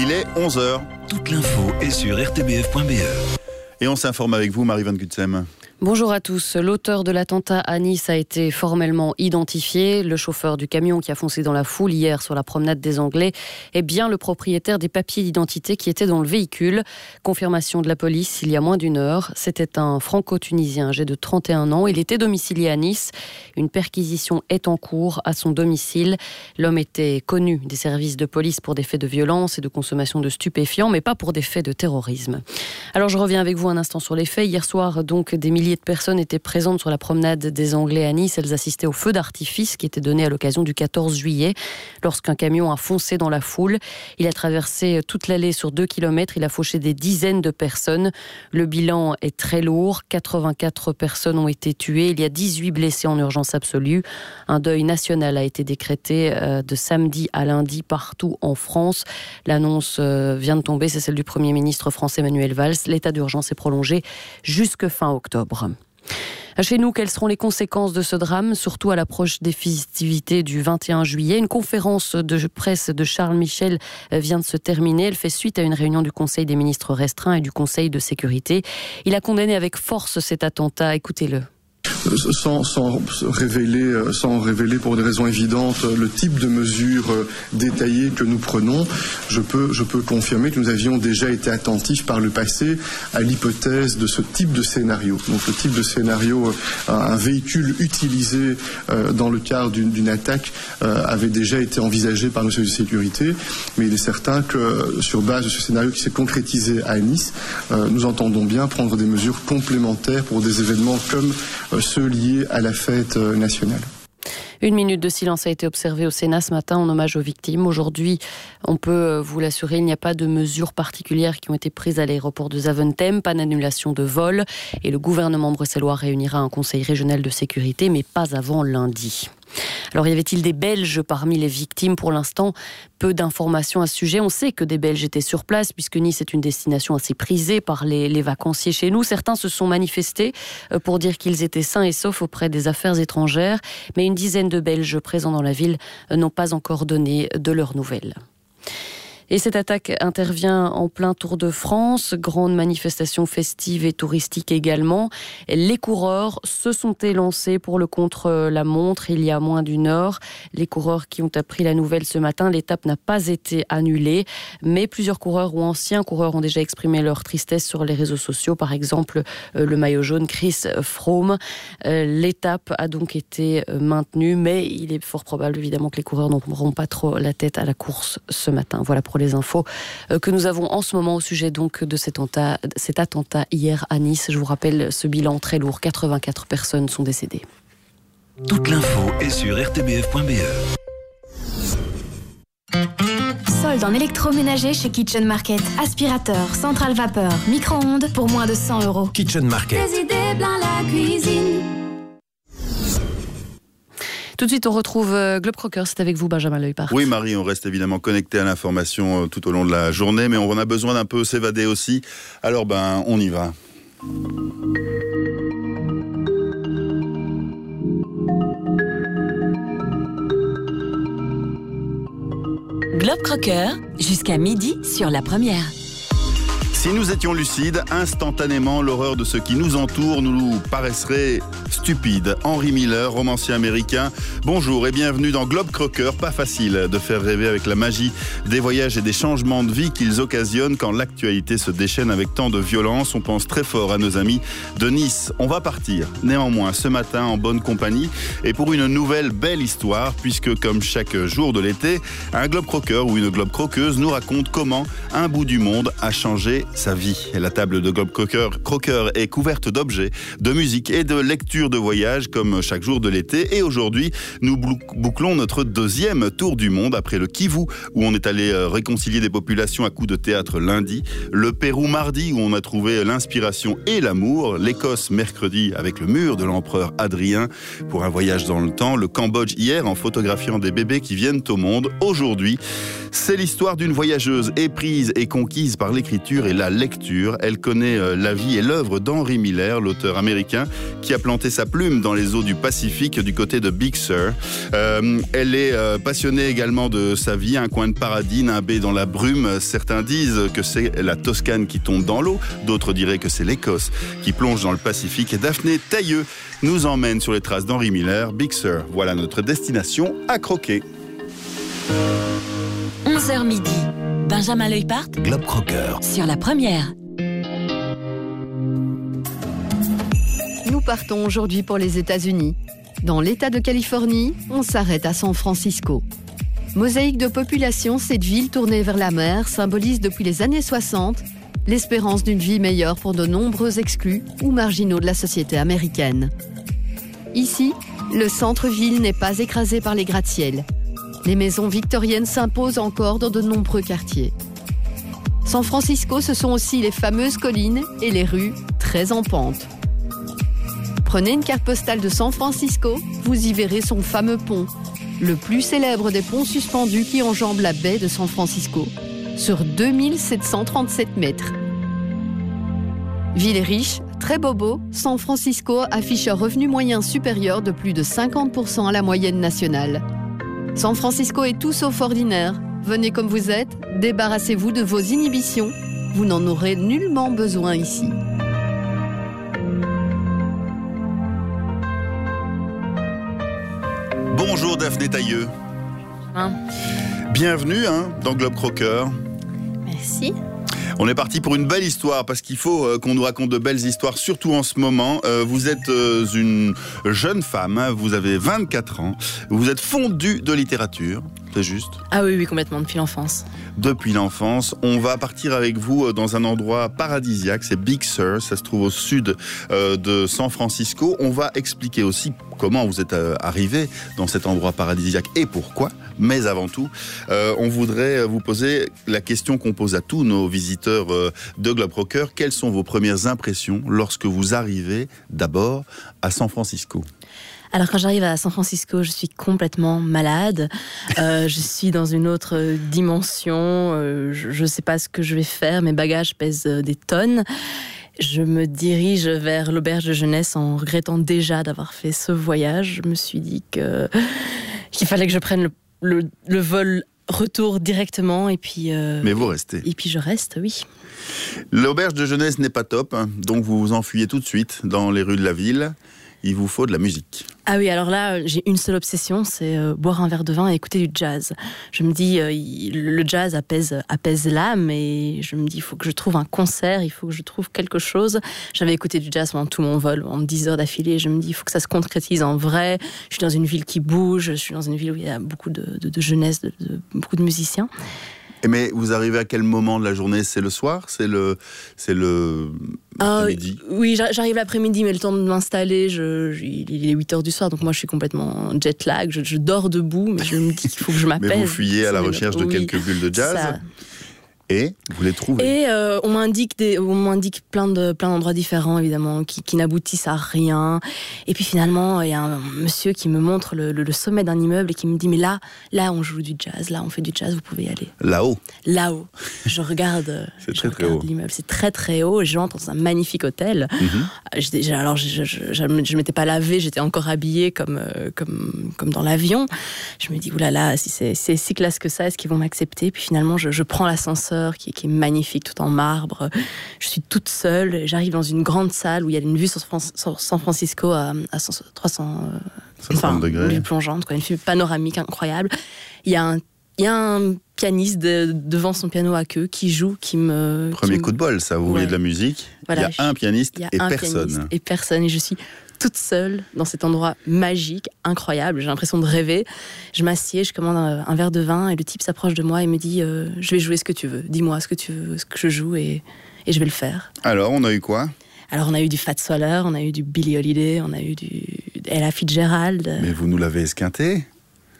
Il est 11h. Toute l'info est sur rtbf.be. Et on s'informe avec vous, Marie Van Gutsem. Bonjour à tous. L'auteur de l'attentat à Nice a été formellement identifié. Le chauffeur du camion qui a foncé dans la foule hier sur la promenade des Anglais est bien le propriétaire des papiers d'identité qui étaient dans le véhicule. Confirmation de la police il y a moins d'une heure. C'était un franco-tunisien âgé de 31 ans. Il était domicilié à Nice. Une perquisition est en cours à son domicile. L'homme était connu des services de police pour des faits de violence et de consommation de stupéfiants, mais pas pour des faits de terrorisme. Alors je reviens avec vous un instant sur les faits. Hier soir, donc, des milliers de personnes étaient présentes sur la promenade des Anglais à Nice. Elles assistaient au feu d'artifice qui était donné à l'occasion du 14 juillet lorsqu'un camion a foncé dans la foule. Il a traversé toute l'allée sur deux kilomètres. Il a fauché des dizaines de personnes. Le bilan est très lourd. 84 personnes ont été tuées. Il y a 18 blessés en urgence absolue. Un deuil national a été décrété euh, de samedi à lundi partout en France. L'annonce euh, vient de tomber. C'est celle du Premier ministre français Manuel Valls. L'état d'urgence est prolongé jusque fin octobre. Chez nous, quelles seront les conséquences de ce drame, surtout à l'approche des festivités du 21 juillet? Une conférence de presse de Charles Michel vient de se terminer. Elle fait suite à une réunion du Conseil des ministres restreints et du Conseil de sécurité. Il a condamné avec force cet attentat. Écoutez-le sans, révéler, euh, sans révéler pour des raisons évidentes le type de mesures euh, détaillées que nous prenons, je peux, je peux confirmer que nous avions déjà été attentifs par le passé à l'hypothèse de ce type de scénario. Donc le type de scénario, euh, un véhicule utilisé dans le cadre d'une attaque avait déjà été envisagé par nos services de sécurité, mais il est certain que sur base de ce scénario qui s'est concrétisé à Nice, nous entendons bien prendre des mesures complémentaires pour des événements comme ceux liés à la fête euh, nationale. Une minute de silence a été observée au Sénat ce matin en hommage aux victimes. Aujourd'hui, on peut euh, vous l'assurer, il n'y a pas de mesures particulières qui ont été prises à l'aéroport de Zaventem, pas d'annulation de vol. Et le gouvernement bruxellois réunira un conseil régional de sécurité, mais pas avant lundi. Alors y avait-il des Belges parmi les victimes Pour l'instant, peu d'informations à ce sujet. On sait que des Belges étaient sur place puisque Nice est une destination assez prisée par les, vacanciers chez nous. Certains se sont manifestés euh, pour dire qu'ils étaient sains et saufs auprès des affaires étrangères, mais une dizaine de Belges présents dans la ville euh, n'ont pas encore donné de leurs nouvelles. Et cette attaque intervient en plein Tour de France, grande manifestation festive et touristique également. Les coureurs se sont élancés pour le contre-la-montre il y a moins d'une heure. Les coureurs qui ont appris la nouvelle ce matin, l'étape n'a pas été annulée, mais plusieurs coureurs ou anciens coureurs ont déjà exprimé leur tristesse sur les réseaux sociaux. Par exemple, euh, le maillot jaune Chris Froome. Euh, l'étape a donc été euh, maintenue, mais il est fort probable évidemment que les coureurs n'auront pas trop la tête à la course ce matin. Voilà pour les infos euh, que nous avons en ce moment au sujet donc de cet attentat, cet attentat hier à Nice. Je vous rappelle ce bilan très lourd 84 personnes sont décédées. Toute l'info est sur rtbf.be. Solde en électroménager chez Kitchen Market. Aspirateur, centrale vapeur, micro-ondes pour moins de 100 euros. Kitchen Market. Des idées plein la cuisine. Tout de suite, on retrouve euh, Globe Crocker. C'est avec vous, Benjamin Leupart. Oui, Marie, on reste évidemment connecté à l'information euh, tout au long de la journée, mais on en a besoin d'un peu s'évader aussi. Alors, ben, on y va. Globe Crocker, jusqu'à midi sur la première. Si nous étions lucides, instantanément, l'horreur de ce qui nous entoure nous paraisserait stupide. Henry Miller, romancier américain, bonjour et bienvenue dans Globe Crocker. Pas facile de faire rêver avec la magie des voyages et des changements de vie qu'ils occasionnent quand l'actualité se déchaîne avec tant de violence. On pense très fort à nos amis de Nice. On va partir néanmoins ce matin en bonne compagnie et pour une nouvelle belle histoire puisque comme chaque jour de l'été, un Globe Crocker ou une Globe Croqueuse nous raconte comment un bout du monde a changé sa vie. La table de Globe Crocker, Crocker est couverte d'objets, de musique et de lecture de voyage comme chaque jour de l'été. Et aujourd'hui, nous bouclons notre deuxième tour du monde après le Kivu où on est allé euh, réconcilier des populations à coups de théâtre lundi, le Pérou mardi où on a trouvé l'inspiration et l'amour, l'Écosse mercredi avec le mur de l'empereur Adrien pour un voyage dans le temps, le Cambodge hier en photographiant des bébés qui viennent au monde. Aujourd'hui, c'est l'histoire d'une voyageuse éprise et conquise par l'écriture et la lecture. Elle connaît euh, la vie et l'œuvre d'Henry Miller, l'auteur américain, qui a planté sa plume dans les eaux du Pacifique du côté de Big Sur. Euh, elle est euh, passionnée également de sa vie, un coin de paradis nimbé dans la brume. Certains disent que c'est la Toscane qui tombe dans l'eau, d'autres diraient que c'est l'Écosse qui plonge dans le Pacifique. Et Daphné Tailleux nous emmène sur les traces d'Henry Miller, Big Sur. Voilà notre destination à croquer. 11h midi. Benjamin Leupart Globe Crocker. sur la première. Nous partons aujourd'hui pour les États-Unis. Dans l'État de Californie, on s'arrête à San Francisco. Mosaïque de population, cette ville tournée vers la mer symbolise depuis les années 60 l'espérance d'une vie meilleure pour de nombreux exclus ou marginaux de la société américaine. Ici, le centre-ville n'est pas écrasé par les gratte-ciels. Les maisons victoriennes s'imposent encore dans de nombreux quartiers. San Francisco, ce sont aussi les fameuses collines et les rues très en pente. Prenez une carte postale de San Francisco, vous y verrez son fameux pont, le plus célèbre des ponts suspendus qui enjambe la baie de San Francisco, sur 2737 mètres. Ville riche, très bobo, San Francisco affiche un revenu moyen supérieur de plus de 50% à la moyenne nationale. San Francisco est tout sauf ordinaire. Venez comme vous êtes, débarrassez-vous de vos inhibitions. Vous n'en aurez nullement besoin ici. Bonjour Daphné Tailleux. Hein Bienvenue hein, dans Globe Crocker. Merci. On est parti pour une belle histoire parce qu'il faut euh, qu'on nous raconte de belles histoires, surtout en ce moment. Euh, vous êtes euh, une jeune femme, hein, vous avez 24 ans, vous êtes fondue de littérature, c'est juste Ah oui, oui, complètement, depuis l'enfance. depuis l'enfance. On va partir avec vous euh, dans un endroit paradisiaque, c'est Big Sur, ça se trouve au sud euh, de San Francisco. On va expliquer aussi comment vous êtes euh, arrivé dans cet endroit paradisiaque et pourquoi. Mais avant tout, euh, on voudrait vous poser la question qu'on pose à tous nos visiteurs euh, de Globe Rocker. Quelles sont vos premières impressions lorsque vous arrivez d'abord à San Francisco? Alors quand j'arrive à San Francisco, je suis complètement malade. Euh, je suis dans une autre euh, dimension. Euh, je ne sais pas ce que je vais faire. Mes bagages pèsent des tonnes. Je me dirige vers l'auberge de jeunesse en regrettant déjà d'avoir fait ce voyage. Je me suis dit que qu'il fallait que je prenne le, le- le vol retour directement et puis euh, Mais vous restez. et puis je reste, oui. L'auberge de jeunesse n'est pas top, hein, donc vous vous enfuyez tout de suite dans les rues de la ville. Il vous faut de la musique. Ah oui, alors là, j'ai une seule obsession, c'est euh, boire un verre de vin et écouter du jazz. Je me dis, euh, le jazz apaise, apaise l'âme et je me dis, il faut que je trouve un concert, il faut que je trouve quelque chose. J'avais écouté du jazz pendant tout mon vol, en 10 heures d'affilée. Je me dis, il faut que ça se concrétise en vrai. Je suis dans une ville qui bouge, je suis dans une ville où il y a beaucoup de, jeunesse, de- beaucoup de musiciens. Mais vous arrivez à quel moment de la journée? C'est le soir? C'est le, c'est le Ah, midi oui, j'ar- j'arrive l'après-midi, mais le temps de m'installer, je, je- il est 8 heures du soir, donc moi je suis complètement en jet lag, je, je dors debout, mais je me dis qu'il faut que je m'apaise. Mais vous fuyez à la recherche de oui, quelques bulles de jazz ça. Et vous les trouvez. Et euh, on m'indique des, on m'indique plein de plein d'endroits différents évidemment qui, qui n'aboutissent à rien. Et puis finalement il y a un monsieur qui me montre le, le- le sommet d'un immeuble et qui me dit mais là là on joue du jazz, là on fait du jazz, vous pouvez y aller. Là-haut, Là-haut, je regarde, C'est très, très haut. l'immeuble, c'est très très haut. Et j'entre dans un magnifique hôtel. Mhm. Euh, alors je, je, je, je- m'étais pas lavée, j'étais encore habillée comme euh, comme comme dans l'avion. Je me dis oulala, si c'est c'est si classe que ça, est-ce qu'ils vont m'accepter? Puis finalement, je, je prends l'ascenseur qui, qui est magnifique, tout en marbre. Je suis toute seule. J'arrive dans une grande salle où il y a une vue sur, San Francisco à, à 100 300 euh, 60 degrés. vue plongeante, quoi, une vue panoramique incroyable. Il y a un il y a un pianiste de- devant son piano à queue qui joue, qui me. Premier qui me- coup de bol, ça. Vous voulez de la musique? Voilà, Il y a je- un pianiste y a et un personne. pianiste et personne. Et je suis toute seule dans cet endroit magique, incroyable. J'ai l'impression de rêver. Je m'assieds, je commande un, un verre de vin et le type s'approche de moi et me dit euh, Je vais jouer ce que tu veux. Dis-moi ce que tu veux, ce que je joue et, et je vais le faire. Alors, on a eu quoi? Alors, on a eu du Waller, on a eu du Billie Holiday, on a eu du Ella Fitzgerald. Mais vous nous l'avez esquinté?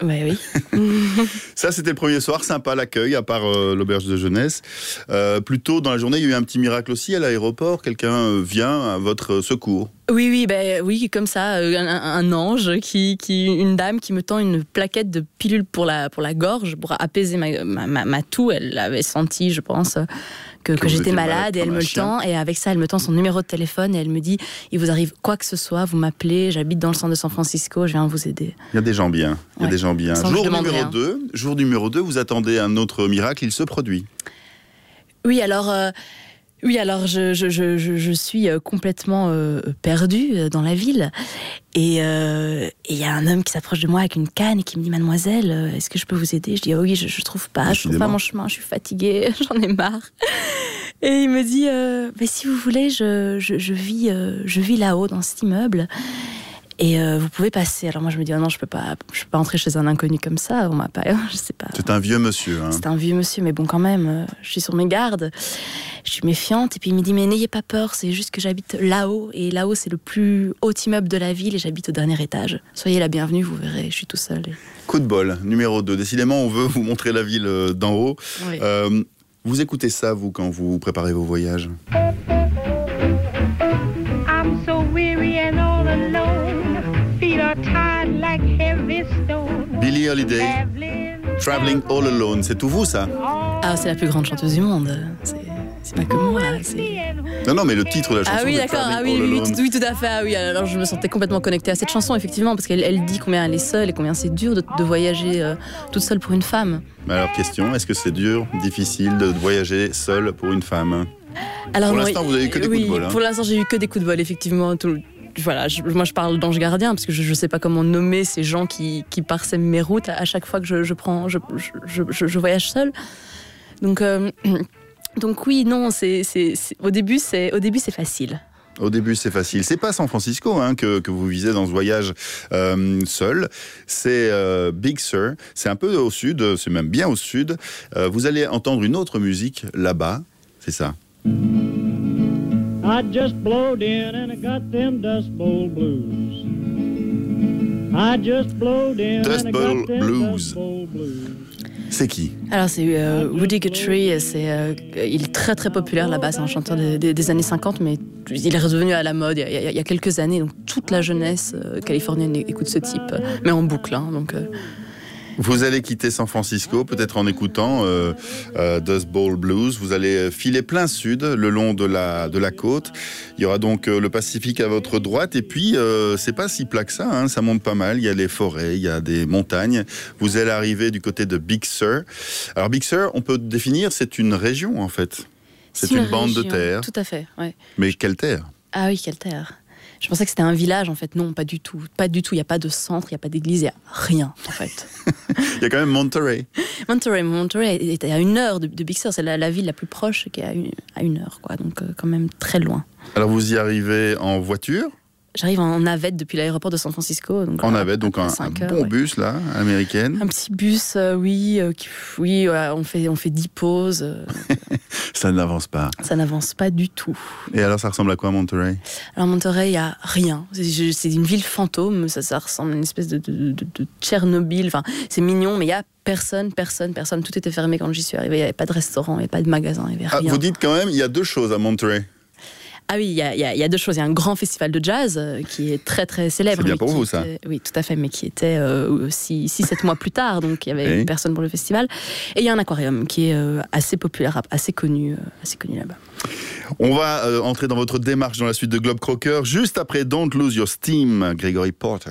Ouais, oui. Ça, c'était le premier soir, sympa l'accueil, à part euh, l'auberge de jeunesse. Euh, plus tôt dans la journée, il y a eu un petit miracle aussi à l'aéroport. Quelqu'un euh, vient à votre secours. Oui, oui, ben oui, comme ça, un, un ange, qui, qui, une dame qui me tend une plaquette de pilule pour la, pour la gorge, pour apaiser ma, ma, ma, ma toux. Elle avait senti, je pense, que, Que que vous j'étais malade malade et elle me le tend. Et avec ça, elle me tend son numéro de téléphone et elle me dit il vous arrive quoi que ce soit, vous m'appelez, j'habite dans le centre de San Francisco, je viens vous aider. Il y a des gens bien. Il y a Ouais. des gens bien. Sans Jour numéro rien. 2, jour numéro 2, vous attendez un autre miracle, il se produit. Oui, alors. euh, oui, alors je, je, je, je- suis euh, complètement euh, perdue euh, dans la ville. Et euh, et il y a un homme qui s'approche de moi avec une canne et qui me dit Mademoiselle, est-ce que je peux vous aider? Je dis Ah oui, je, je trouve pas, je trouve pas mon chemin, je suis fatiguée, j'en ai marre. Et il me dit euh, Mais si vous voulez, je, je, je vis, je vis là-haut dans cet immeuble. Et euh, vous pouvez passer. Alors moi je me dis ah non, je peux pas, je peux pas entrer chez un inconnu comme ça. On m'a pas, je sais pas. C'est un vieux monsieur. hein. C'est un vieux monsieur, mais bon, quand même, euh, je suis sur mes gardes. Je suis méfiante. Et puis il me dit Mais n'ayez pas peur, c'est juste que j'habite là-haut. Et là-haut, c'est le plus haut immeuble de la ville et j'habite au dernier étage. Soyez la bienvenue, vous verrez, je suis tout seul. Et- Coup de bol, numéro 2. Décidément, on veut vous montrer la ville euh, d'en haut. Oui. Euh, vous écoutez ça, vous, quand vous préparez vos voyages? Billie Holiday, Traveling, All Alone, c'est tout vous, ça? Ah, c'est la plus grande chanteuse du monde. C'est pas comme moi. Non, non, mais le titre de la chanson, Ah oui, d'accord. Ah oui, oui, oui, tout à fait. Ah oui, alors je me sentais complètement connectée à cette chanson, effectivement, parce qu'elle elle dit combien elle est seule et combien c'est dur de, de voyager euh, toute seule pour une femme. Mais alors, question, est-ce que c'est dur, difficile de voyager seul pour une femme? Alors, Pour l'instant, vous avez eu que des coups de bol, hein. Pour l'instant, j'ai eu que des coups de bol, effectivement. Tout- voilà, moi je parle d'ange gardien parce que je ne sais pas comment nommer ces gens qui, qui parsèment mes routes à, chaque fois que je, je voyage seule. Donc, euh, donc oui, non, au début c'est au début c'est facile. Au début, c'est facile. C'est pas San Francisco hein, que, que vous visez dans ce voyage euh, seul. C'est euh, Big Sur. C'est un peu au sud, c'est même bien au sud. Vous allez entendre une autre musique là-bas. C'est ça. I just blowed in and I got them Dust Bowl blues. I just blowed in Dust and I Bowl got them blues. Dust Bowl blues. C'est qui? Alors c'est euh, Woody Guthrie, c'est, euh, il est très très populaire là-bas, c'est un chanteur des, des- des années 50, mais il est revenu à la mode il y a, il y a quelques années, donc toute la jeunesse euh, californienne écoute ce type, euh, mais en boucle. hein, donc, euh, Vous allez quitter San Francisco, peut-être en écoutant euh, euh, Dust Bowl Blues. Vous allez filer plein sud, le long de la, de la côte. Il y aura donc euh, le Pacifique à votre droite. Et puis, euh, c'est pas si plat que ça, hein, ça monte pas mal. Il y a les forêts, il y a des montagnes. Vous allez arriver du côté de Big Sur. Alors, Big Sur, on peut définir, c'est une région, en fait. C'est une, bande de terre. Tout à fait, ouais. Mais quelle terre? Ah oui, quelle terre Je pensais que c'était un village, en fait. Non, pas du tout. Pas du tout. Il n'y a pas de centre, il n'y a pas d'église, il n'y a rien, en fait. Il y a quand même Monterey. Monterey, Monterey est à une heure de, de Big Sur. C'est la, la ville la plus proche qui est à une, à une heure, quoi. Donc, euh, quand même très loin. Alors, vous y arrivez en voiture, J'arrive en navette depuis l'aéroport de San Francisco. Donc, en navette, donc un, cinq un heures, bon ouais. bus, là, américaine. Un petit bus, euh, oui, euh, qui- oui, on fait on fait dix pauses, euh, Ça n'avance pas. ça n'avance pas du tout. Et alors, ça ressemble à quoi, Monterey? Alors Monterey, il y a rien. C'est- une ville fantôme. Ça, ça ressemble à une espèce de, de, de- de Tchernobyl. Enfin, c'est mignon, mais il y a personne, personne, personne. Tout était fermé quand j'y suis arrivée. Il n'y avait pas de restaurant, il n'y avait pas de magasin, il n'y avait Ah, rien. vous dites quand même, il y a deux choses à Monterey. Ah oui, il y a, y y deux choses. Il y a un grand festival de jazz euh, qui est très très célèbre. C'est bien pour vous, ça. Oui, tout à fait, mais qui était 6-7 mois plus tard, donc il y avait Oui. personne pour le festival. Et il y a un aquarium qui est euh, assez populaire, assez connu, euh, assez connu là-bas. On va euh, entrer dans votre démarche dans la suite de Globe Crocker juste après Don't Lose Your Steam, Gregory Porter.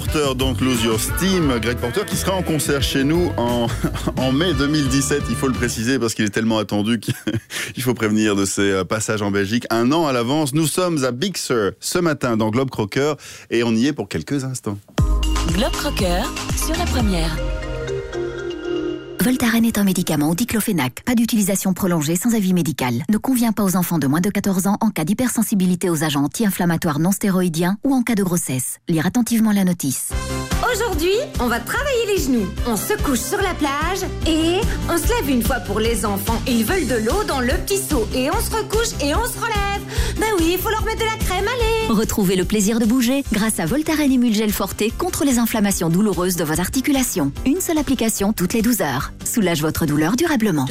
Porter, donc Lose Your Steam. Greg Porter qui sera en concert chez nous en, en mai 2017. Il faut le préciser parce qu'il est tellement attendu qu'il faut prévenir de ses euh, passages en Belgique un an à l'avance. Nous sommes à Big Sur ce matin dans Globe Crocker et on y est pour quelques instants. Globe Crocker sur la première. Voltaren est un médicament au diclofénac. Pas d'utilisation prolongée sans avis médical. Ne convient pas aux enfants de moins de 14 ans en cas d'hypersensibilité aux agents anti-inflammatoires non stéroïdiens ou en cas de grossesse. Lire attentivement la notice. Aujourd'hui, on va travailler les genoux. On se couche sur la plage et on se lève une fois pour les enfants. Ils veulent de l'eau dans le petit seau et on se recouche et on se relève. Ben oui, il faut leur mettre de la crème, allez. Retrouvez le plaisir de bouger grâce à Voltaren Emulgel Forte contre les inflammations douloureuses de vos articulations. Une seule application toutes les 12 heures. Soulage votre douleur durablement.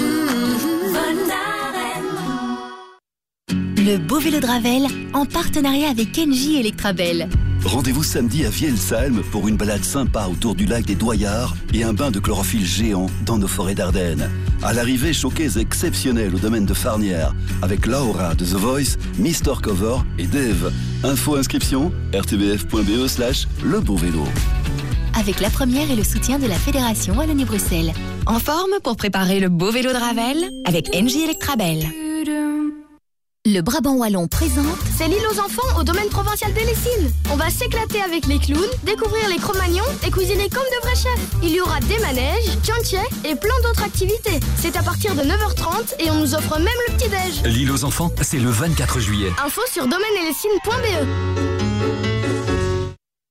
Le beau vélo de Ravel en partenariat avec Kenji Electrabel. Rendez-vous samedi à Vielsalm pour une balade sympa autour du lac des Doyards et un bain de chlorophylle géant dans nos forêts d'Ardennes. À l'arrivée, showcase exceptionnel au domaine de Farnière avec Laura de The Voice, Mister Cover et Dave. Info inscription rtbf.be slash le beau vélo. Avec la première et le soutien de la Fédération Wallonie-Bruxelles. En forme pour préparer le beau vélo de Ravel avec NJ Electrabel. Le Brabant Wallon présente C'est l'île aux enfants au domaine provincial des Lessines. On va s'éclater avec les clowns, découvrir les cro-magnons et cuisiner comme de vrais chefs. Il y aura des manèges, tiantiais et plein d'autres activités. C'est à partir de 9h30 et on nous offre même le petit-déj. L'île aux enfants, c'est le 24 juillet. Info sur domaine-et-lessines.be.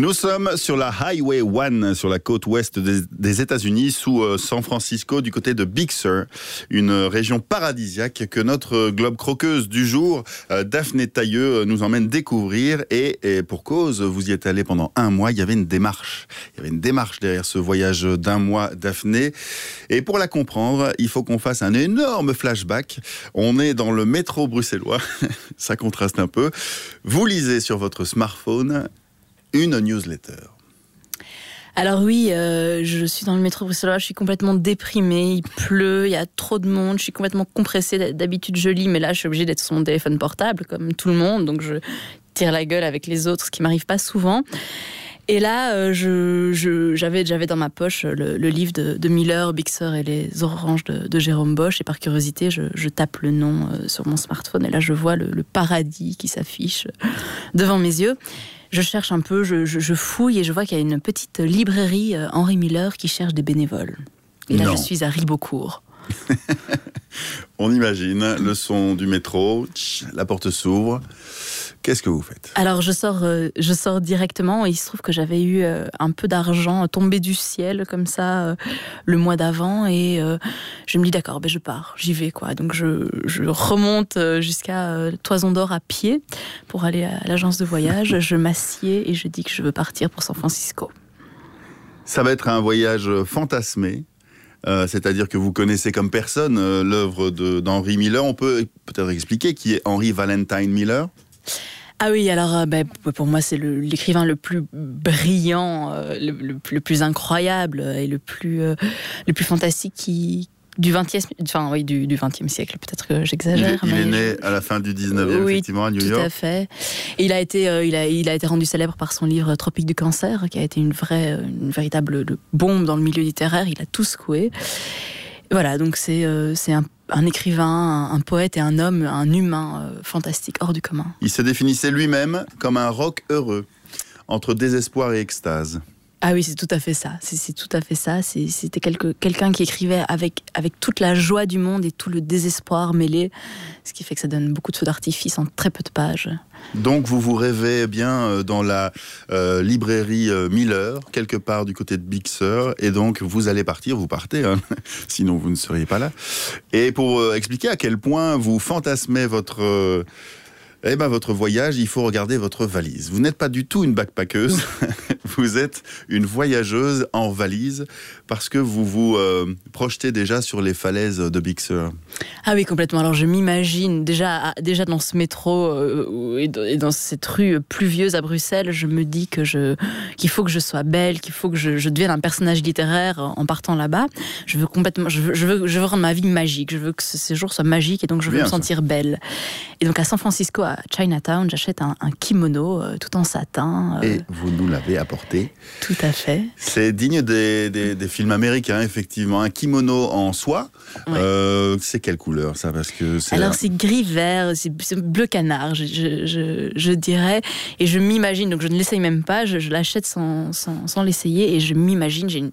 Nous sommes sur la Highway 1, sur la côte ouest des, États-Unis, sous euh, San Francisco, du côté de Big Sur, une région paradisiaque que notre globe croqueuse du jour, euh, Daphné Tailleux, euh, nous emmène découvrir. Et pour cause, vous y êtes allé pendant un mois, il y avait une démarche. Il y avait une démarche derrière ce voyage d'un mois, Daphné. Et pour la comprendre, il faut qu'on fasse un énorme flashback. On est dans le métro bruxellois, ça contraste un peu. Vous lisez sur votre smartphone une newsletter. Alors oui, euh, je suis dans le métro bruxellois, je suis complètement déprimée, il pleut, il y a trop de monde, je suis complètement compressée. D'habitude je lis, mais là je suis obligée d'être sur mon téléphone portable, comme tout le monde, donc je tire la gueule avec les autres, ce qui m'arrive pas souvent. Et là, euh, j'avais, dans ma poche le, livre de, Miller, Big Sur et les oranges de, Jérôme Bosch. Et par curiosité, je, tape le nom euh, sur mon smartphone. Et là, je vois le paradis qui s'affiche devant mes yeux je cherche un peu, je, je, je fouille et je vois qu'il y a une petite librairie euh, Henri Miller qui cherche des bénévoles. Et là, Non. je suis à Ribeaucourt. On imagine le son du métro, tch, la porte s'ouvre. Qu'est-ce que vous faites Alors je sors, euh, je sors directement. Et il se trouve que j'avais eu euh, un peu d'argent tombé du ciel comme ça euh, le mois d'avant et je me dis d'accord, ben je pars, j'y vais quoi. Donc je, je remonte jusqu'à Toison d'Or à pied pour aller à l'agence de voyage. je m'assieds et je dis que je veux partir pour San Francisco. Ça va être un voyage fantasmé. euh, C'est-à-dire que vous connaissez comme personne euh, l'œuvre d'Henry Miller. On peut peut-être expliquer qui est Henry Valentine Miller? Ah oui, alors euh, ben, pour moi c'est l'écrivain le, plus brillant, euh, le, le- le plus incroyable et le plus, euh, le plus fantastique qui, du 20e, enfin, oui, du, du 20e siècle, peut-être que j'exagère. il est né à la fin du 19e, Oui, effectivement, à New Tout York. à fait. Et il a été, euh, il a, il a été rendu célèbre par son livre Tropique du cancer, qui a été une vraie, une véritable bombe dans le milieu littéraire. Il a tout secoué. Voilà, donc c'est, euh, un, un écrivain, un, poète et un homme, un humain euh, fantastique, hors du commun. Il se définissait lui-même comme un rock heureux, entre désespoir et extase. Ah oui, c'est tout à fait ça. C'est, tout à fait ça. C'était quelqu'un qui écrivait avec, toute la joie du monde et tout le désespoir mêlé, ce qui fait que ça donne beaucoup de feux d'artifice en très peu de pages. Donc vous vous rêvez bien euh, dans la euh, librairie euh, Miller, quelque part du côté de Big Sur, et donc vous allez partir, vous partez, hein, sinon vous ne seriez pas là. Et pour expliquer à quel point vous fantasmez votre... eh ben, votre voyage, il faut regarder votre valise. Vous n'êtes pas du tout une backpackeuse, vous êtes une voyageuse en valise parce que vous vous euh, projetez déjà sur les falaises de Big Sur. Ah oui, complètement. Alors je m'imagine déjà, déjà dans ce métro euh, et dans- et dans cette rue pluvieuse à Bruxelles, je me dis que je qu'il faut que je sois belle, qu'il faut que je, je devienne un personnage littéraire en partant là-bas. Je veux complètement, je veux, je veux, je veux rendre ma vie magique. Je veux que ce séjour soit magique et donc je veux Bien, me ça. sentir belle. Et donc à San Francisco, à Chinatown, j'achète un, un kimono euh, tout en satin. euh, Et vous nous l'avez apporté. Tout à fait. C'est digne des, des- des films américains, effectivement. Un kimono en soie. Euh, c'est quelle couleur, ça Parce que. Alors c'est gris vert, c'est bleu canard, je, je, je- je dirais. Et je m'imagine, donc je ne l'essaye même pas, je, je l'achète sans, sans, sans l'essayer et je m'imagine, j'ai une,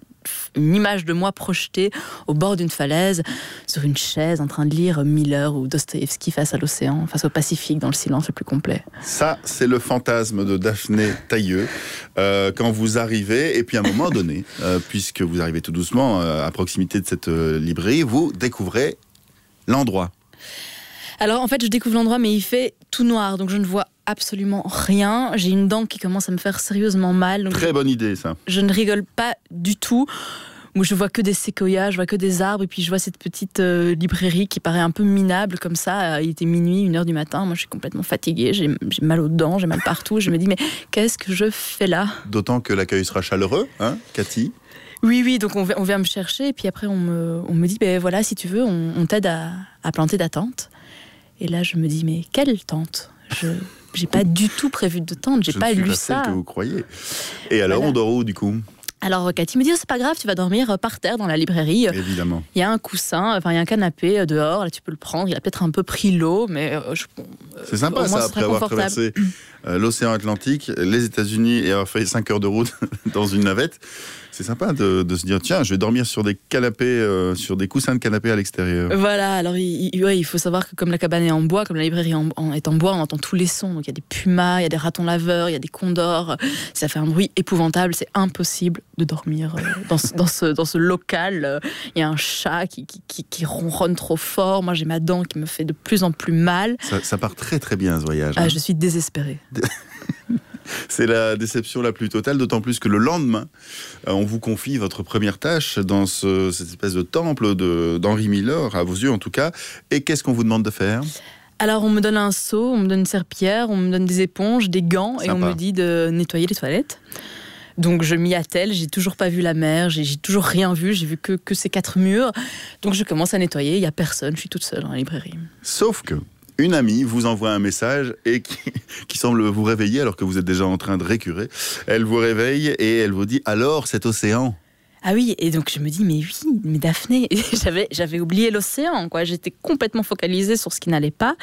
une image de moi projetée au bord d'une falaise, sur une chaise, en train de lire Miller ou Dostoïevski face à l'océan, face au Pacifique, dans le silence le plus complet. Ça, c'est le fantasme de Daphné Tailleux. euh, quand vous arrivez, et puis à un moment donné, euh, puisque vous arrivez tout doucement euh, à proximité de cette librairie, vous découvrez l'endroit. Alors en fait, je découvre l'endroit, mais il fait tout noir, donc je ne vois absolument rien. J'ai une dent qui commence à me faire sérieusement mal. donc Très bonne idée, ça. je ne rigole pas du tout. Moi, je vois que des séquoias, je vois que des arbres, et puis je vois cette petite euh, librairie qui paraît un peu minable comme ça. Euh, Il était minuit, une heure du matin. Moi, je suis complètement fatiguée, j'ai mal aux dents, j'ai mal partout. Je me dis, mais qu'est-ce que je fais là? D'autant que l'accueil sera chaleureux, hein, Cathy Oui, oui, donc on, on vient me chercher, et puis après, on me, on me dit, ben voilà, si tu veux, on, on t'aide à, à planter ta tente. Et là, je me dis, mais quelle tente? Je j'ai pas du tout prévu de tente, j'ai pas ne suis lu pas celle ça. que vous croyez. Et alors, Voilà. on dort où, du coup Alors Cathy me dit, oh, c'est pas grave, tu vas dormir euh, par terre dans la librairie. Évidemment. Il y a un coussin, enfin il y a un canapé euh, dehors, là tu peux le prendre. Il a peut-être un peu pris l'eau, mais euh, je- euh, C'est sympa moins, ça, après avoir traversé euh, l'océan Atlantique, les États-Unis et avoir fait 5 heures de route dans une navette. C'est sympa de, de se dire tiens, je vais dormir sur des canapés, euh, sur des coussins de canapé à l'extérieur. Voilà, alors il, il- ouais, il faut savoir que comme la cabane est en bois, comme la librairie en- en- est en bois, on entend tous les sons. Donc il y a des pumas, il y a des ratons laveurs, il y a des condors. Ça fait un bruit épouvantable, c'est impossible de dormir euh, dans, ce, dans, ce, dans ce local. Il y a un chat qui, qui, qui- qui ronronne trop fort. Moi j'ai ma dent qui me fait de plus en plus mal. Ça, ça part très très bien ce voyage. Ah, hein. je suis désespérée. C'est la déception la plus totale, d'autant plus que le lendemain, euh, on vous confie votre première tâche dans ce- cette espèce de temple d'Henri Miller, à vos yeux en tout cas. Et qu'est-ce qu'on vous demande de faire? Alors on me donne un seau, on me donne une serpillière, on me donne des éponges, des gants et on me dit de nettoyer les toilettes. Donc je m'y attelle, j'ai toujours pas vu la mer, j'ai j'ai toujours rien vu, j'ai vu que, que ces quatre murs. Donc je commence à nettoyer, il y a personne, je suis toute seule dans la librairie. Sauf que une amie vous envoie un message et qui, qui semble vous réveiller alors que vous êtes déjà en train de récurer. Elle vous réveille et elle vous dit alors cet océan. Ah oui, et donc je me dis mais oui, mais Daphné, j'avais j'avais oublié l'océan quoi, j'étais complètement focalisée sur ce qui n'allait pas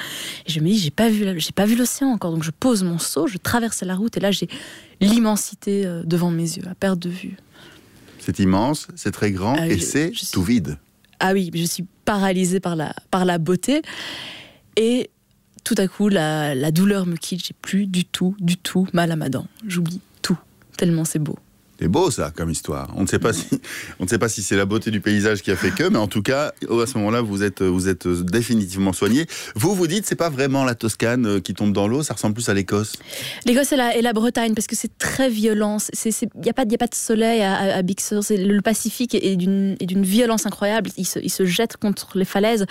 et je me dis j'ai pas vu j'ai pas vu l'océan encore. Donc je pose mon seau, je traverse la route et là j'ai l'immensité euh, devant mes yeux à perte de vue. C'est immense, c'est très grand Ah, et c'est suis- tout vide. Ah oui, je suis paralysée par la, par la beauté. Et tout à coup, la, la douleur me quitte. J'ai plus du tout, du tout mal à ma dent. J'oublie tout, tellement c'est beau. C'est beau ça comme histoire. On ne sait pas si on ne sait pas si c'est la beauté du paysage qui a fait que, mais en tout cas, à ce moment-là, vous êtes vous êtes définitivement soigné. Vous vous dites, c'est pas vraiment la Toscane euh, qui tombe dans l'eau, ça ressemble plus à l'Écosse. L'Écosse et la, et la Bretagne, parce que c'est très violent. Il n'y a, pas- y a pas de soleil à, à, à Big Sur. Le Pacifique est d'une est d'une violence incroyable. Il se, il se jette contre les falaises.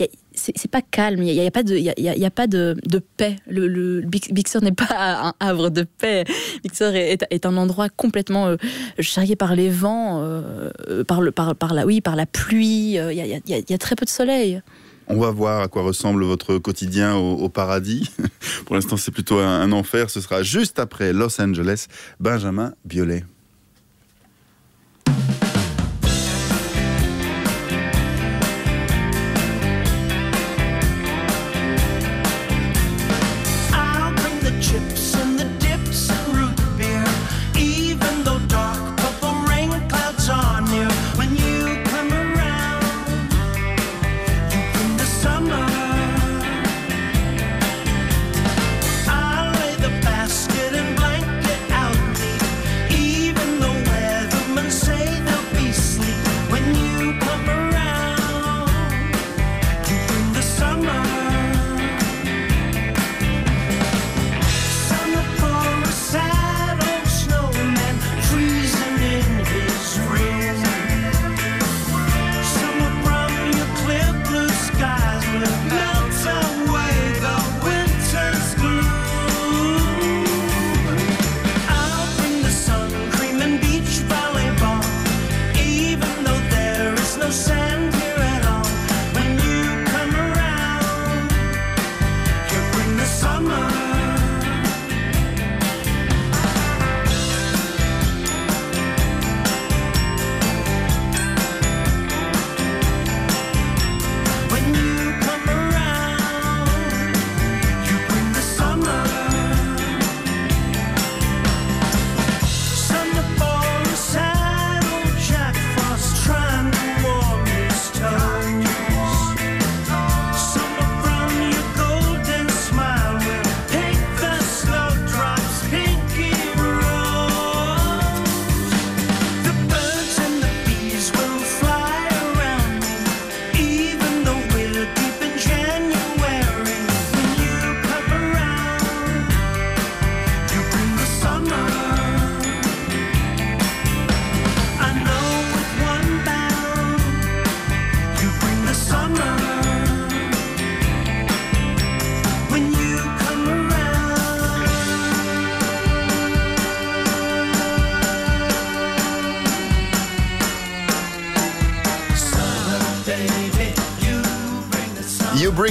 Y a- C'est pas calme. Il n'y a, pas de, y a, pas de, paix. Le, le Sur n'est pas un havre de paix. Big Sur est, est- un endroit complètement euh, charrié par les vents, euh, par, le, par, par, la, oui, par la pluie. Il y, a, très peu de soleil. On va voir à quoi ressemble votre quotidien au, paradis. Pour l'instant, c'est plutôt un, un enfer. Ce sera juste après Los Angeles. Benjamin Biolay.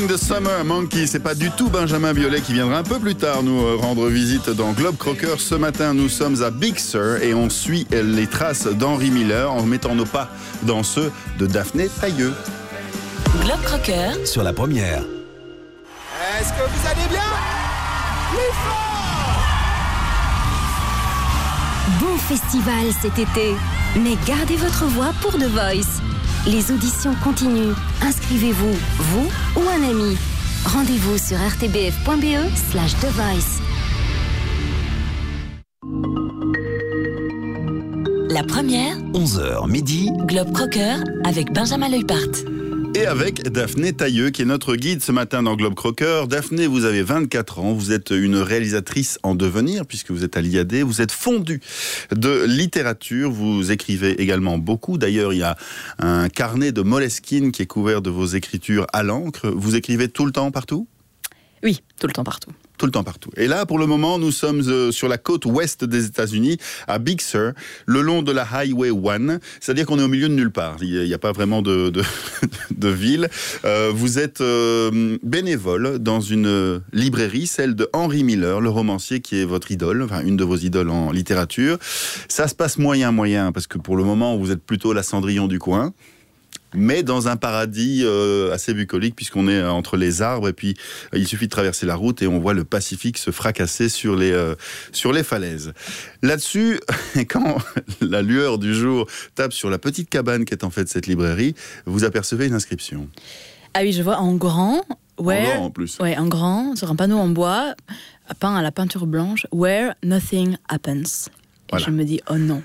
The Summer Monkey, c'est pas du tout Benjamin Biolay qui viendra un peu plus tard nous euh, rendre visite dans Globe Crocker. Ce matin, nous sommes à Big Sur et on suit euh, les traces d'Henri Miller en mettant nos pas dans ceux de Daphné Tailleux. Globe Crocker Sur la première. Est-ce que vous allez bien? Bon festival cet été, mais gardez votre voix pour The Voice. Les auditions continuent. Inscrivez-vous, vous ou un ami. Rendez-vous sur rtbf.be slash The Voice. La première, 11h midi. Globe Crocker avec Benjamin Leupart. Et avec Daphné Tailleux, qui est notre guide ce matin dans Globe Crocker. Daphné, vous avez 24 ans, vous êtes une réalisatrice en devenir, puisque vous êtes à l'IAD, vous êtes fondue de littérature, vous écrivez également beaucoup. D'ailleurs, il y a un carnet de Moleskine qui est couvert de vos écritures à l'encre. Vous écrivez tout le temps partout? Oui, tout le temps partout. Tout le temps partout. Et là, pour le moment, nous sommes euh, sur la côte ouest des États-Unis, à Big Sur, le long de la Highway 1. C'est-à-dire qu'on est au milieu de nulle part. Il n'y a, pas vraiment de, de, ville. Euh, vous êtes euh, bénévole dans une librairie, celle de Henry Miller, le romancier qui est votre idole, enfin une de vos idoles en littérature. Ça se passe moyen, moyen, parce que pour le moment, vous êtes plutôt la Cendrillon du coin. Mais dans un paradis euh, assez bucolique puisqu'on est entre les arbres et puis euh, il suffit de traverser la route et on voit le Pacifique se fracasser sur les, euh, sur les falaises. Là-dessus, quand la lueur du jour tape sur la petite cabane qui est en fait cette librairie, vous apercevez une inscription. Ah oui, je vois en grand. En plus. Ouais, en grand, sur un panneau en bois, peint à la peinture blanche, Where nothing happens. Et Voilà. je me dis, oh non.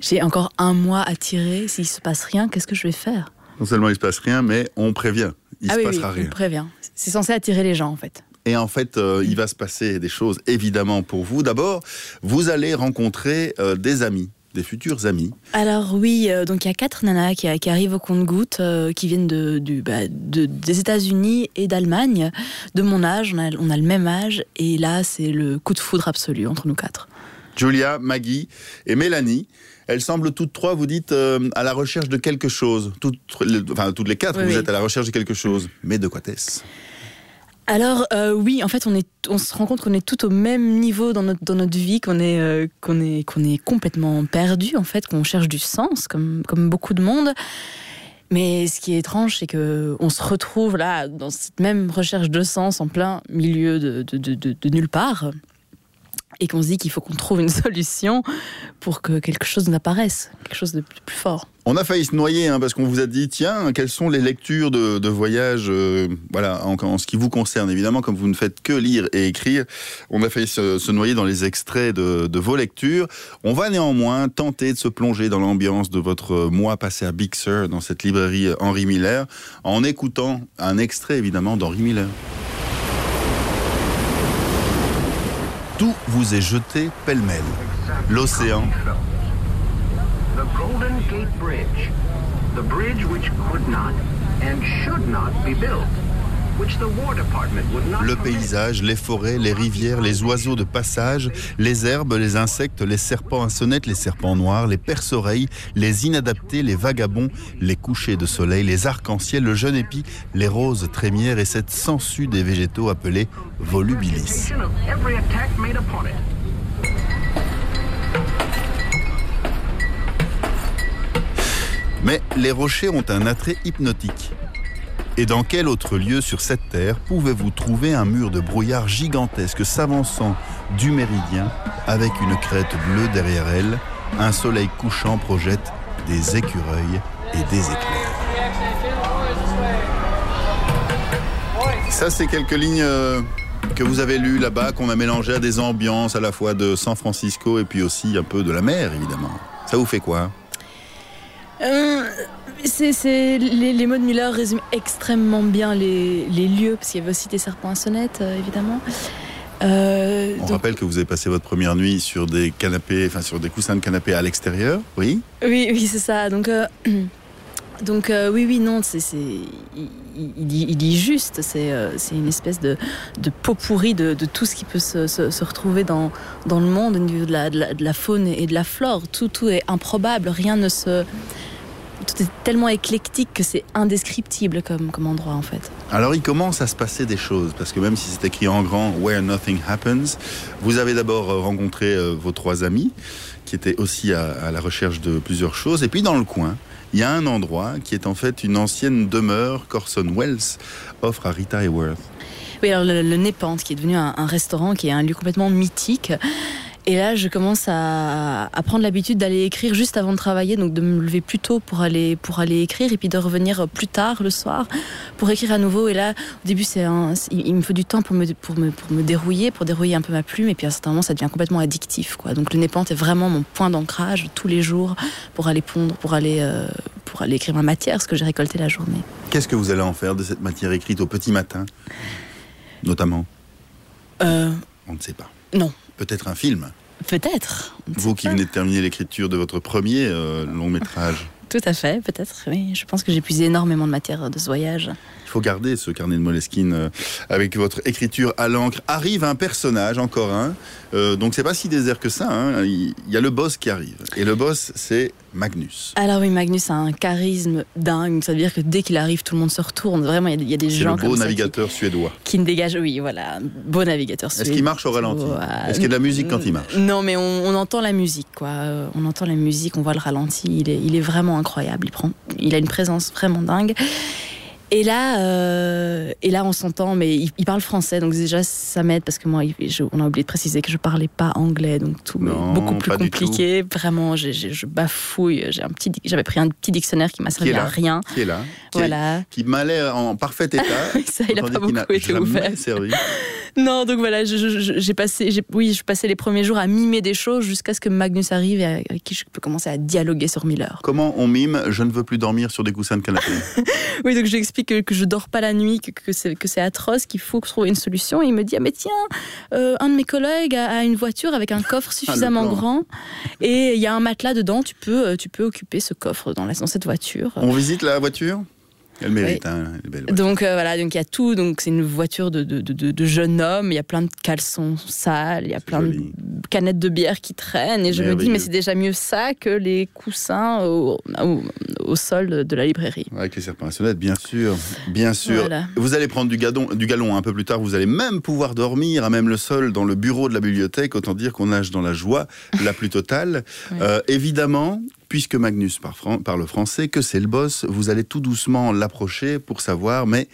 J'ai encore un mois à tirer. S'il se passe rien, qu'est-ce que je vais faire? Non seulement il se passe rien, mais on prévient. Il Ah se oui, passera oui, rien. on prévient. C'est censé attirer les gens, en fait. Et en fait, euh, il va se passer des choses évidemment pour vous. D'abord, vous allez rencontrer euh, des amis, des futurs amis. Alors oui, euh, donc il y a quatre nanas qui, qui arrivent au compte-gouttes, euh, qui viennent de, du, bah, de- des États-Unis et d'Allemagne, de mon âge. On a, on a le même âge, et là c'est le coup de foudre absolu entre nous quatre. Julia, Maggie et Mélanie. Elles semblent toutes trois, vous dites, euh, à la recherche de quelque chose. Toutes, les- enfin, toutes les quatre, Oui, vous oui. êtes à la recherche de quelque chose. Mais de quoi est-ce? Alors euh, oui, en fait, on, est, on se rend compte qu'on est tout au même niveau dans notre, dans notre vie, qu'on est, euh, qu'on est, qu'on est complètement perdu, en fait, qu'on cherche du sens, comme, comme beaucoup de monde. Mais ce qui est étrange, c'est que on se retrouve là, dans cette même recherche de sens, en plein milieu de, de, de- de- de nulle part, et qu'on se dit qu'il faut qu'on trouve une solution pour que quelque chose n'apparaisse, quelque chose de plus fort. On a failli se noyer hein, parce qu'on vous a dit tiens quelles sont les lectures de, voyage euh, voilà en, ce qui vous concerne. Évidemment comme vous ne faites que lire et écrire on a failli se, se noyer dans les extraits de, de vos lectures. On va néanmoins tenter de se plonger dans l'ambiance de votre mois passé à Big Sur dans cette librairie Henri Miller en écoutant un extrait évidemment d'Henri Miller tout vous est jeté pêle-mêle. L'océan Le paysage, les forêts, les rivières, les oiseaux de passage, les herbes, les insectes, les serpents à sonnettes, les serpents noirs, les perce-oreilles, les inadaptés, les vagabonds, les couchers de soleil, les arcs-en-ciel, le jeune épi, les roses trémières et cette sangsue des végétaux appelée volubilis. Mais les rochers ont un attrait hypnotique. Et dans quel autre lieu sur cette terre pouvez-vous trouver un mur de brouillard gigantesque s'avançant du méridien avec une crête bleue derrière elle? Un soleil couchant projette des écureuils et des éclairs. Ça, c'est quelques lignes euh, que vous avez lues là-bas, qu'on a mélangées à des ambiances à la fois de San Francisco et puis aussi un peu de la mer, évidemment. Ça vous fait quoi Euh, c'est, les, les mots de Miller résument extrêmement bien les, les lieux, parce qu'il y avait aussi des serpents à sonnette, euh, évidemment. Euh, On donc- rappelle que vous avez passé votre première nuit sur des canapés, enfin sur des coussins de canapé à l'extérieur, oui? Oui, oui, c'est ça. Donc, euh, donc euh, oui, oui, non, c'est, il, il dit, il dit juste. C'est, c'est une espèce de, de pot pourri de, de tout ce qui peut se, se- se retrouver dans, dans le monde au niveau de la, de, la, de la faune et de la flore. Tout, tout est improbable. Rien ne se. Tout est tellement éclectique que c'est indescriptible comme, comme endroit, en fait. Alors il commence à se passer des choses, parce que même si c'est écrit en grand Where Nothing Happens, vous avez d'abord euh, rencontré euh, vos trois amis, qui étaient aussi à, à la recherche de plusieurs choses, et puis dans le coin, il y a un endroit qui est en fait une ancienne demeure qu'Orson Welles offre à Rita Hayworth. Oui, alors le, le Népente, qui est devenu un, un restaurant, qui est un lieu complètement mythique. Et là, je commence à, à prendre l'habitude d'aller écrire juste avant de travailler, donc de me lever plus tôt pour aller, pour aller écrire, et puis de revenir plus tard le soir pour écrire à nouveau. Et là, au début, c'est il me faut du temps pour me, pour, me, pour me dérouiller, pour dérouiller un peu ma plume, et puis à un certain moment, ça devient complètement addictif. Quoi. Donc le Népente est vraiment mon point d'ancrage tous les jours pour aller pondre, pour aller, euh, pour aller écrire ma matière, ce que j'ai récolté la journée. Qu'est-ce que vous allez en faire de cette matière écrite au petit matin Notamment, Euh, on ne sait pas. non, Peut-être un film peut-être. Vous qui venez de terminer l'écriture de votre premier euh, long métrage. Tout à fait, peut-être, oui. Je pense que j'ai puisé énormément de matière de ce voyage. Il faut garder ce carnet de Moleskine euh, avec votre écriture à l'encre. Arrive un personnage, encore un. Euh, donc c'est pas si désert que ça. hein. Il il y a le boss qui arrive. Et le boss, c'est Magnus. Alors oui, Magnus a un charisme dingue. Ça veut dire que dès qu'il arrive, tout le monde se retourne. Vraiment, il y a- il y, a des C'est le gens beau comme ça qui- navigateur suédois. qui, ne dégagent. Oui, voilà, beau navigateur. Est-ce qu'il marche au ralenti Est-ce qu'il y a de la musique quand il marche? Non, mais on, on entend la musique, quoi. Euh, On entend la musique, on voit le ralenti. Il est, il est vraiment incroyable. Il prend, il a une présence vraiment dingue. Et là, euh, et là, on s'entend, mais il, il parle français, donc déjà ça m'aide parce que moi, je- on a oublié de préciser que je parlais pas anglais, donc tout est Non, beaucoup plus compliqué. Vraiment, j'ai- je bafouille. J'ai un petit, j'avais pris un petit dictionnaire qui m'a Qui servi à là rien. Qui est là Qui, Voilà. qui m'a l'air en parfait état. Ça, il a pas beaucoup été jamais ouvert. servi. Non, donc voilà, je- je- je- j'ai passé, oui, je passais les premiers jours à mimer des choses jusqu'à ce que Magnus arrive et avec qui je peux commencer à dialoguer sur Miller. Comment on mime Je ne veux plus dormir sur des coussins de canapé. Oui, donc je que, que je dors pas la nuit, que, que c'est que c'est atroce, qu'il faut trouver une solution. Et il me dit ah mais tiens, euh, un de mes collègues a, a une voiture avec un coffre suffisamment plan. grand et il y a un matelas dedans. Tu peux, euh, tu peux occuper ce coffre dans, la, dans cette voiture. On visite la voiture? Elle mérite, Oui. hein, elle est belle. voiture. Donc euh, voilà, donc il y a tout. Donc c'est une voiture de, de, de, jeune homme. Il y a plein de caleçons sales. Il y a plein de canettes de bière qui traînent. Et je me dis mais c'est déjà mieux ça que les coussins au, au, au sol de la librairie. Avec les serpents à sonnette, bien sûr, bien sûr. Voilà. Vous allez prendre du, gadon, du galon un peu plus tard. Vous allez même pouvoir dormir à même le sol dans le bureau de la bibliothèque. Autant dire qu'on nage dans la joie la plus totale. Euh, évidemment, puisque Magnus parle français, que c'est le boss, vous allez tout doucement l'approcher pour savoir, mais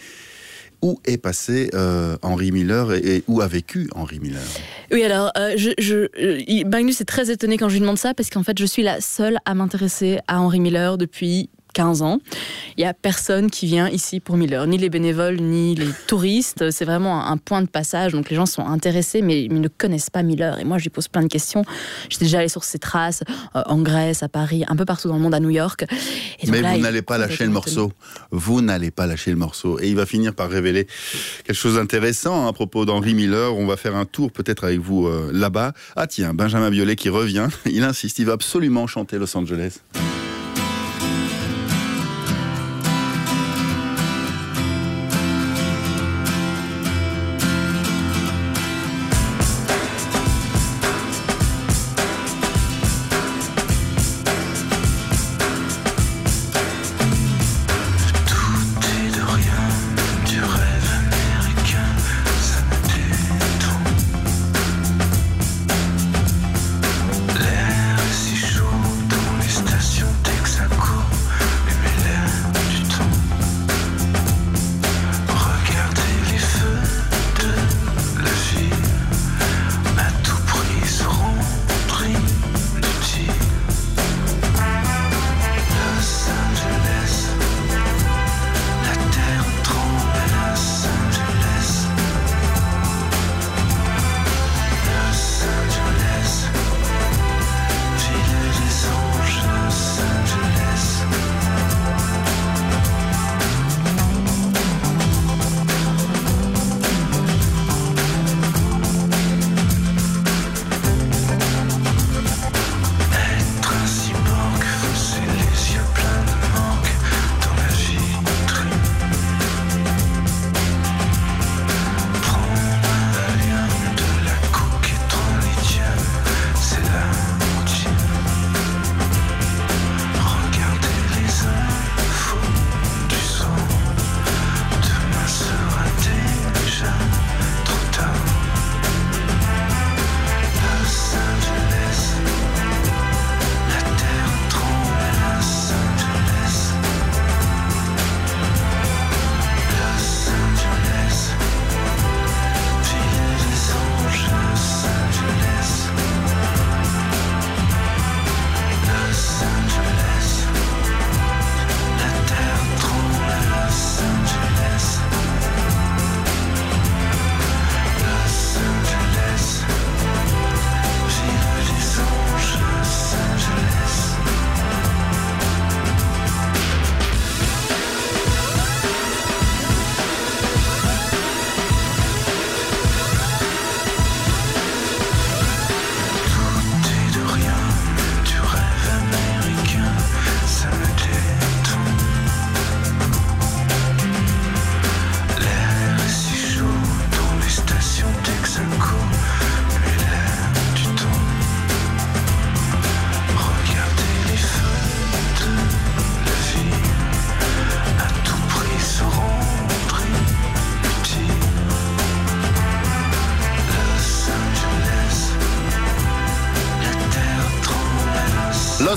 où est passé euh, Henry Miller et, où a vécu Henry Miller? Oui, alors, euh, euh, Magnus est très étonné quand je lui demande ça parce qu'en fait, je suis la seule à m'intéresser à Henry Miller depuis 15 ans. Il y a personne qui vient ici pour Miller, ni les bénévoles, ni les touristes. C'est vraiment un, point de passage. Donc les gens sont intéressés, mais ils ne connaissent pas Miller. Et moi, je lui pose plein de questions. J'étais déjà allée sur ses traces euh, en Grèce, à Paris, un peu partout dans le monde, à New York. Et donc Mais là, vous n'allez pas lâcher le morceau. Vous n'allez pas lâcher le morceau. Et il va finir par révéler quelque chose d'intéressant à propos d'Henry Miller. On va faire un tour peut-être avec vous euh, là-bas. Ah tiens, Benjamin Biolay qui revient. Il insiste, il va absolument chanter Los Angeles.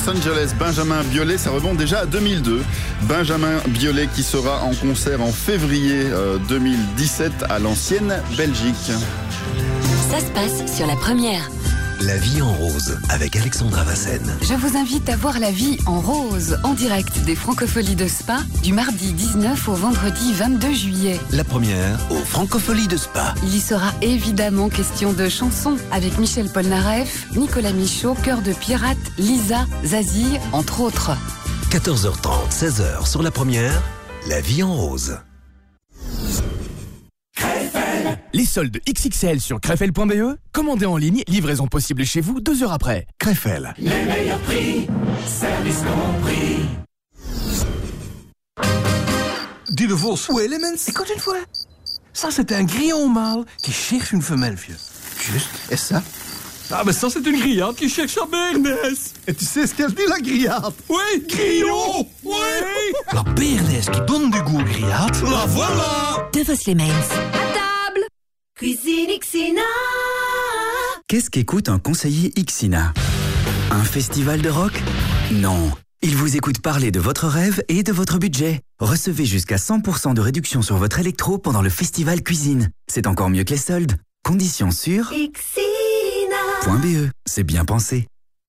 Los Angeles, Benjamin Biolay, ça remonte déjà à 2002. Benjamin Biolay qui sera en concert en février euh, 2017 à l'ancienne Belgique. Ça se passe sur la première. La vie en rose avec Alexandra Vassen. Je vous invite à voir la vie en rose en direct des Francopholies de Spa du mardi 19 au vendredi 22 juillet. La première aux Francopholies de Spa. Il y sera évidemment question de chansons avec Michel Polnareff, Nicolas Michaud, Cœur de Pirate, Lisa, Zazie, entre autres. 14h30, 16h sur la première. La vie en rose. Les soldes XXL sur crefel.be, commandez en ligne, livraison possible chez vous deux heures après. Crefel. Les meilleurs prix, service compris. Dis de Vos. Ou Elements. Écoute une fois. Ça, c'est un grillon mâle qui cherche une femelle, vieux. Juste. Et ça? Ah, mais ça, c'est une grillade qui cherche à Bernès. Et tu sais ce qu'elle dit, la grillade? Oui, grillon Oui La béarnaise qui donne du goût aux grillades. La voilà De Vos les Mains. Cuisine Xina. Qu'est-ce qu'écoute un conseiller Ixina? Un festival de rock? Non. Il vous écoute parler de votre rêve et de votre budget. Recevez jusqu'à 100% de réduction sur votre électro pendant le festival cuisine. C'est encore mieux que les soldes. Conditions sur Xina. .be. C'est bien pensé.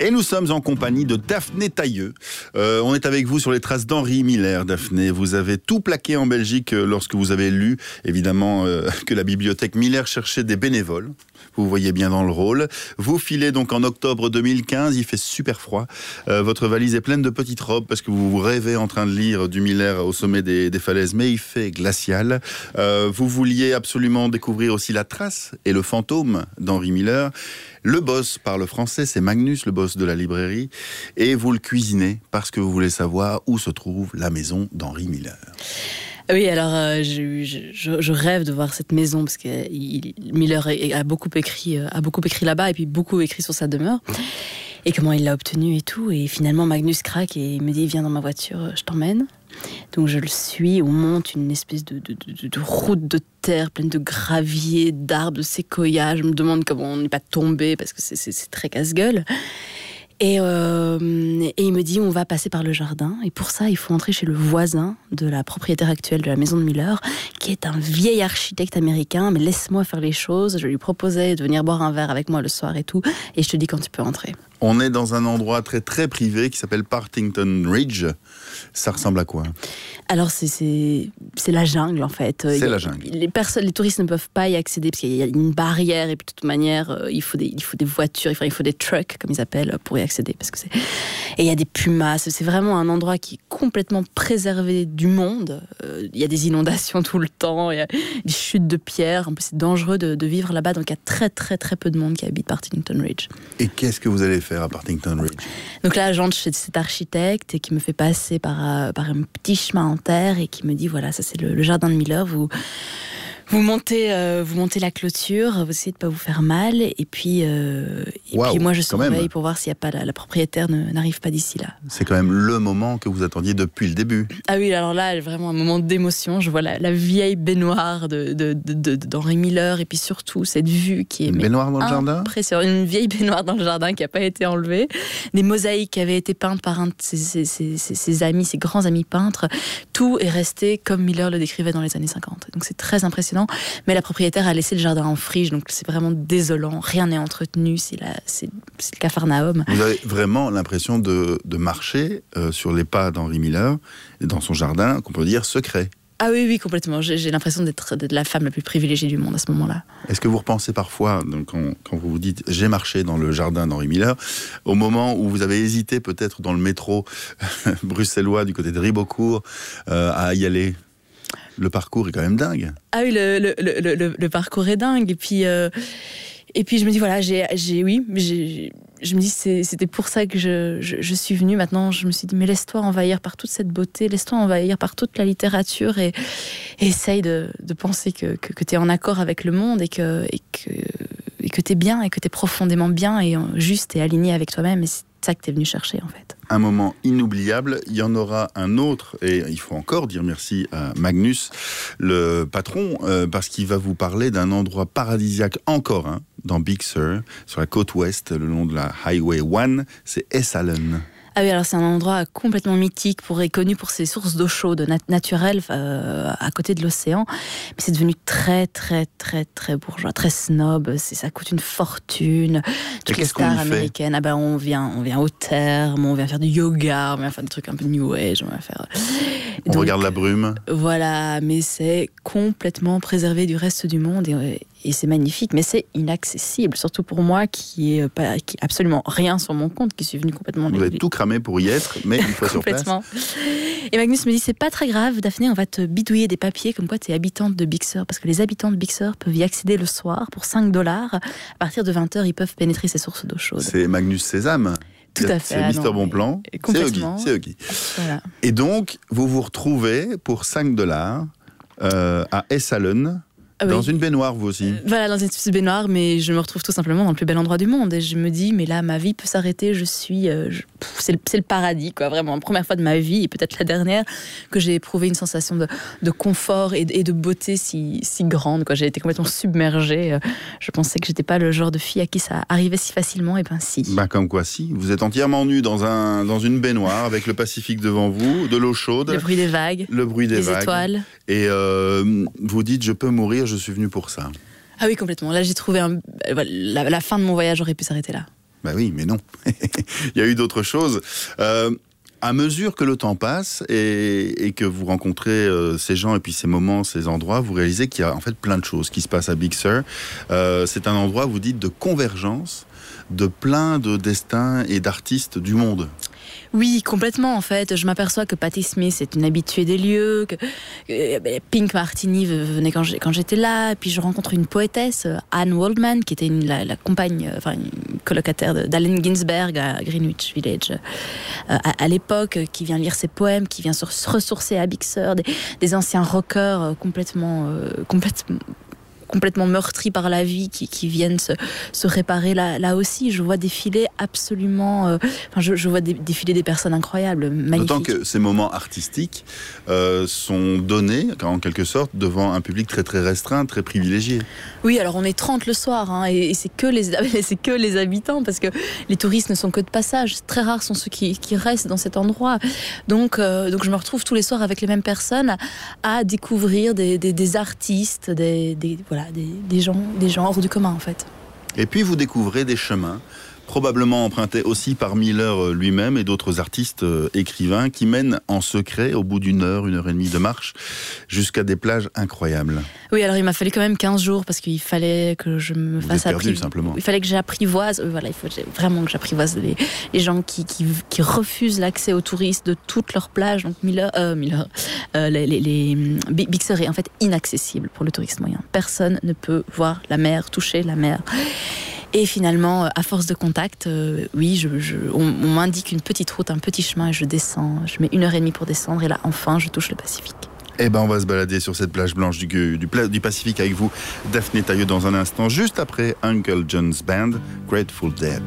Et nous sommes en compagnie de Daphné Tailleux. Euh, on est avec vous sur les traces d'Henri Miller, Daphné. Vous avez tout plaqué en Belgique euh, lorsque vous avez lu, évidemment, euh, que la bibliothèque Miller cherchait des bénévoles. Vous voyez bien dans le rôle. Vous filez donc en octobre 2015, il fait super froid. Euh, votre valise est pleine de petites robes parce que vous vous rêvez en train de lire du Miller au sommet des, des falaises, mais il fait glacial. Euh, vous vouliez absolument découvrir aussi la trace et le fantôme d'Henri Miller. Le boss parle français, c'est Magnus, le boss de la librairie, et vous le cuisinez parce que vous voulez savoir où se trouve la maison d'Henri Miller. Oui, alors euh, je, je- je rêve de voir cette maison parce que il- Miller a beaucoup écrit, euh, a beaucoup écrit là-bas et puis beaucoup écrit sur sa demeure et comment il l'a obtenu et tout. Et finalement, Magnus craque et il me dit viens dans ma voiture, je t'emmène. Donc je le suis, on monte une espèce de, de- de- route de terre pleine de gravier, d'arbres, de séquoias. Je me demande comment on n'est pas tombé parce que c'est très casse-gueule. Et, euh, et il me dit on va passer par le jardin et pour ça il faut entrer chez le voisin de la propriétaire actuelle de la maison de Miller qui est un vieil architecte américain mais laisse-moi faire les choses je lui proposais de venir boire un verre avec moi le soir et tout et je te dis quand tu peux entrer On est dans un endroit très très privé qui s'appelle Partington Ridge. Ça ressemble à quoi alors c'est la jungle en fait. C'est la jungle. les personnes les touristes ne peuvent pas y accéder parce qu'il y a une barrière et puis de toute manière euh, il faut des il faut des voitures il faut, il faut des trucks comme ils appellent pour y accéder parce que et il y a des pumas. C'est vraiment un endroit qui est complètement préservé du monde. Euh, il y a des inondations tout le temps il y a des chutes de pierres. En plus c'est dangereux de, de vivre là-bas donc il y a très très très peu de monde qui habite Partington Ridge. Et qu'est-ce que vous allez faire à Partington Ridge? Donc là, j'entre chez cet architecte et qui me fait passer par, euh, par un petit chemin en terre et qui me dit voilà, ça c'est le, le jardin de Miller. Vous, vous, montez, euh, vous montez la clôture, vous essayez de pas vous faire mal. Et puis, euh, et Waouh, puis moi, je surveille pour voir s'il n'y a pas la, la propriétaire ne- n'arrive pas d'ici là. C'est quand même le moment que vous attendiez depuis le début. Ah oui, alors là, vraiment un moment d'émotion. Je vois la, la vieille baignoire de, de, d'Henri Miller et puis surtout cette vue qui est. Une baignoire dans le jardin. Une vieille baignoire dans le jardin qui n'a pas été enlevée. Des mosaïques qui avaient été peintes par un de ses, ses- ses- ses- ses amis, ses grands amis peintres. Tout est resté comme Miller le décrivait dans les années 50. Donc c'est très impressionnant. Mais la propriétaire a laissé le jardin en friche, donc c'est vraiment désolant. Rien n'est entretenu. C'est, le cafarnaum. Vous avez vraiment l'impression de, de marcher euh, sur les pas d'Henri Miller, dans son jardin, qu'on peut dire secret. Ah oui, oui, complètement. J'ai, l'impression d'être, d'être la femme la plus privilégiée du monde à ce moment-là. Est-ce que vous repensez parfois, donc, quand, quand vous vous dites j'ai marché dans le jardin d'Henri Miller, au moment où vous avez hésité peut-être dans le métro bruxellois du côté de Ribeaucourt euh, à y aller? Le parcours est quand même dingue. Ah oui, le, le, le, parcours est dingue. Et puis, euh, et puis je me dis, voilà, j'ai, oui, je me dis, c'était pour ça que je, je- suis venue. Maintenant, je me suis dit, mais laisse-toi envahir par toute cette beauté, laisse-toi envahir par toute la littérature et, essaye de, de penser que, que, tu es en accord avec le monde et que, et que, et que tu es bien et que tu es profondément bien et juste et aligné avec toi-même. Ça que tu es venu chercher, en fait. un moment inoubliable. Il y en aura un autre, et il faut encore dire merci à Magnus, le patron, euh, parce qu'il va vous parler d'un endroit paradisiaque encore, hein, dans Big Sur, sur la côte ouest, le long de la Highway 1, c'est Essalen. Ah oui, alors c'est un endroit complètement mythique, pour, et connu pour ses sources d'eau chaude nat- naturelle euh, à côté de l'océan. Mais c'est devenu très, très, très, très bourgeois, très snob. Ça coûte une fortune. Toutes les qu'est-ce qu'on stars américaines, ah ben on vient, on vient au terme, on vient faire du yoga, on vient faire des trucs un peu new age, on va faire. On Donc, regarde la brume. Voilà, mais c'est complètement préservé du reste du monde et, et c'est magnifique, mais c'est inaccessible, surtout pour moi qui est pas, qui absolument rien sur mon compte, qui suis venu complètement Vous avez tout cramé pour y être, mais une fois sur place. Et Magnus me dit c'est pas très grave, Daphné, on va te bidouiller des papiers comme quoi tu es habitante de Big Sur, parce que les habitants de Big Sur peuvent y accéder le soir pour 5 dollars. À partir de 20h, ils peuvent pénétrer ces sources d'eau chaude. C'est Magnus Sésame. Tout à fait, C'est ah Mister Bonplan. C'est Huggy. Huggy. Voilà. Et donc, vous vous retrouvez pour 5 dollars euh, à Essalen, Ah oui. dans une baignoire, vous aussi. Voilà, dans une petite baignoire, mais je me retrouve tout simplement dans le plus bel endroit du monde. Et je me dis, mais là, ma vie peut s'arrêter. Je suis. euh, c'est le, paradis, quoi. Vraiment, la première fois de ma vie, et peut-être la dernière, que j'ai éprouvé une sensation de, de confort et, de- et de beauté si, si grande, quoi. J'ai été complètement submergée. Euh, Je pensais que j'étais pas le genre de fille à qui ça arrivait si facilement. Et ben, si. Bah comme quoi si, vous êtes entièrement nu dans, un, dans une baignoire avec le Pacifique devant vous, de l'eau chaude, Le bruit des vagues. le bruit des les vagues. étoiles. Et euh, vous dites je peux mourir, je suis venu pour ça. Ah oui, complètement. Là, j'ai trouvé un. euh, La, la fin de mon voyage aurait pu s'arrêter là. Bah oui, mais non. Il y a eu d'autres choses. Euh, à mesure que le temps passe et, et que vous rencontrez euh, ces gens et puis ces moments, ces endroits, vous réalisez qu'il y a en fait plein de choses qui se passent à Big Sur. Euh, c'est un endroit, vous dites, de convergence de plein de destins et d'artistes du monde. Oui, complètement en fait. Je m'aperçois que Patti Smith est une habituée des lieux, que ben, Pink Martini venait quand j'étais là, puis je rencontre une poétesse, Anne Waldman, qui était une- la, compagne, enfin une colocataire d'Allen Ginsberg à Greenwich Village euh, à, l'époque, qui vient lire ses poèmes, qui vient se ressourcer à Big Sur, des, des anciens rockers euh, complètement, euh, complètement complètement meurtris par la vie qui, qui viennent se, se réparer là, là aussi. Je vois défiler absolument. euh, enfin, je, je vois dé- défiler des personnes incroyables, magnifiques. D'autant que ces moments artistiques euh, sont donnés, en quelque sorte, devant un public très très restreint, très privilégié. Oui, alors on est 30 le soir, hein, et, et c'est que les que les habitants parce que les touristes ne sont que de passage. Très rares sont ceux qui, qui restent dans cet endroit. Donc, euh, donc je me retrouve tous les soirs avec les mêmes personnes à découvrir des, des, des artistes, des, des voilà, des, des gens, des gens hors du commun en fait. Et puis vous découvrez des chemins, probablement empruntés aussi par Miller euh, lui-même et d'autres artistes euh, écrivains qui mènent en secret, au bout d'une heure, une heure et demie de marche, jusqu'à des plages incroyables. Oui, alors il m'a fallu quand même 15 jours parce qu'il fallait que je me fasse êtes perdu, appri- simplement. Il fallait que j'apprivoise. euh, Voilà, il faut vraiment que j'apprivoise les, les gens qui, qui, qui refusent l'accès aux touristes de toutes leurs plages. Donc Miller, euh, Miller, euh, les, les, les hum, Sur est en fait inaccessible pour le touriste moyen. Personne ne peut voir la mer, toucher la mer. Et finalement, euh, à force de contact, euh, oui, on, m'indique une petite route, un petit chemin, et je descends. Je mets une heure et demie pour descendre, et là, enfin, je touche le Pacifique. Eh ben, on va se balader sur cette plage blanche du, du Pacifique avec vous, Daphné Tailleux, dans un instant, juste après Uncle John's Band, Grateful Dead.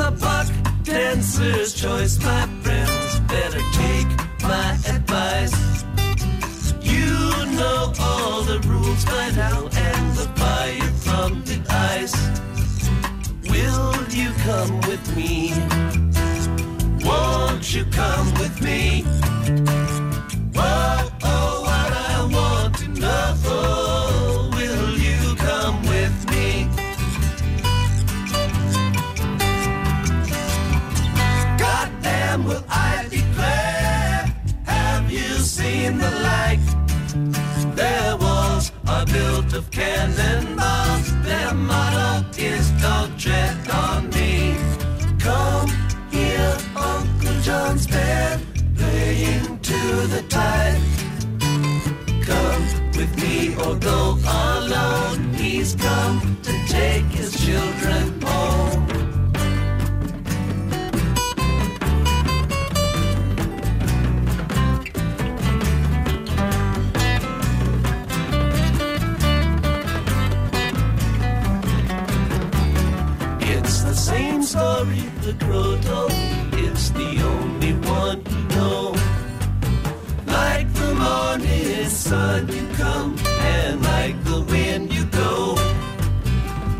a buck dancer's choice, my friends. Better take my advice. You know all the rules by now and the fire from the ice. Will you come with me? Won't you come with me? Of cannonballs. Their motto is don't tread on me. Come here, Uncle John's bed, playing to the tide. Come with me or go alone. The me. It's the only one you know. Like the morning sun, you come, and like the wind, you go.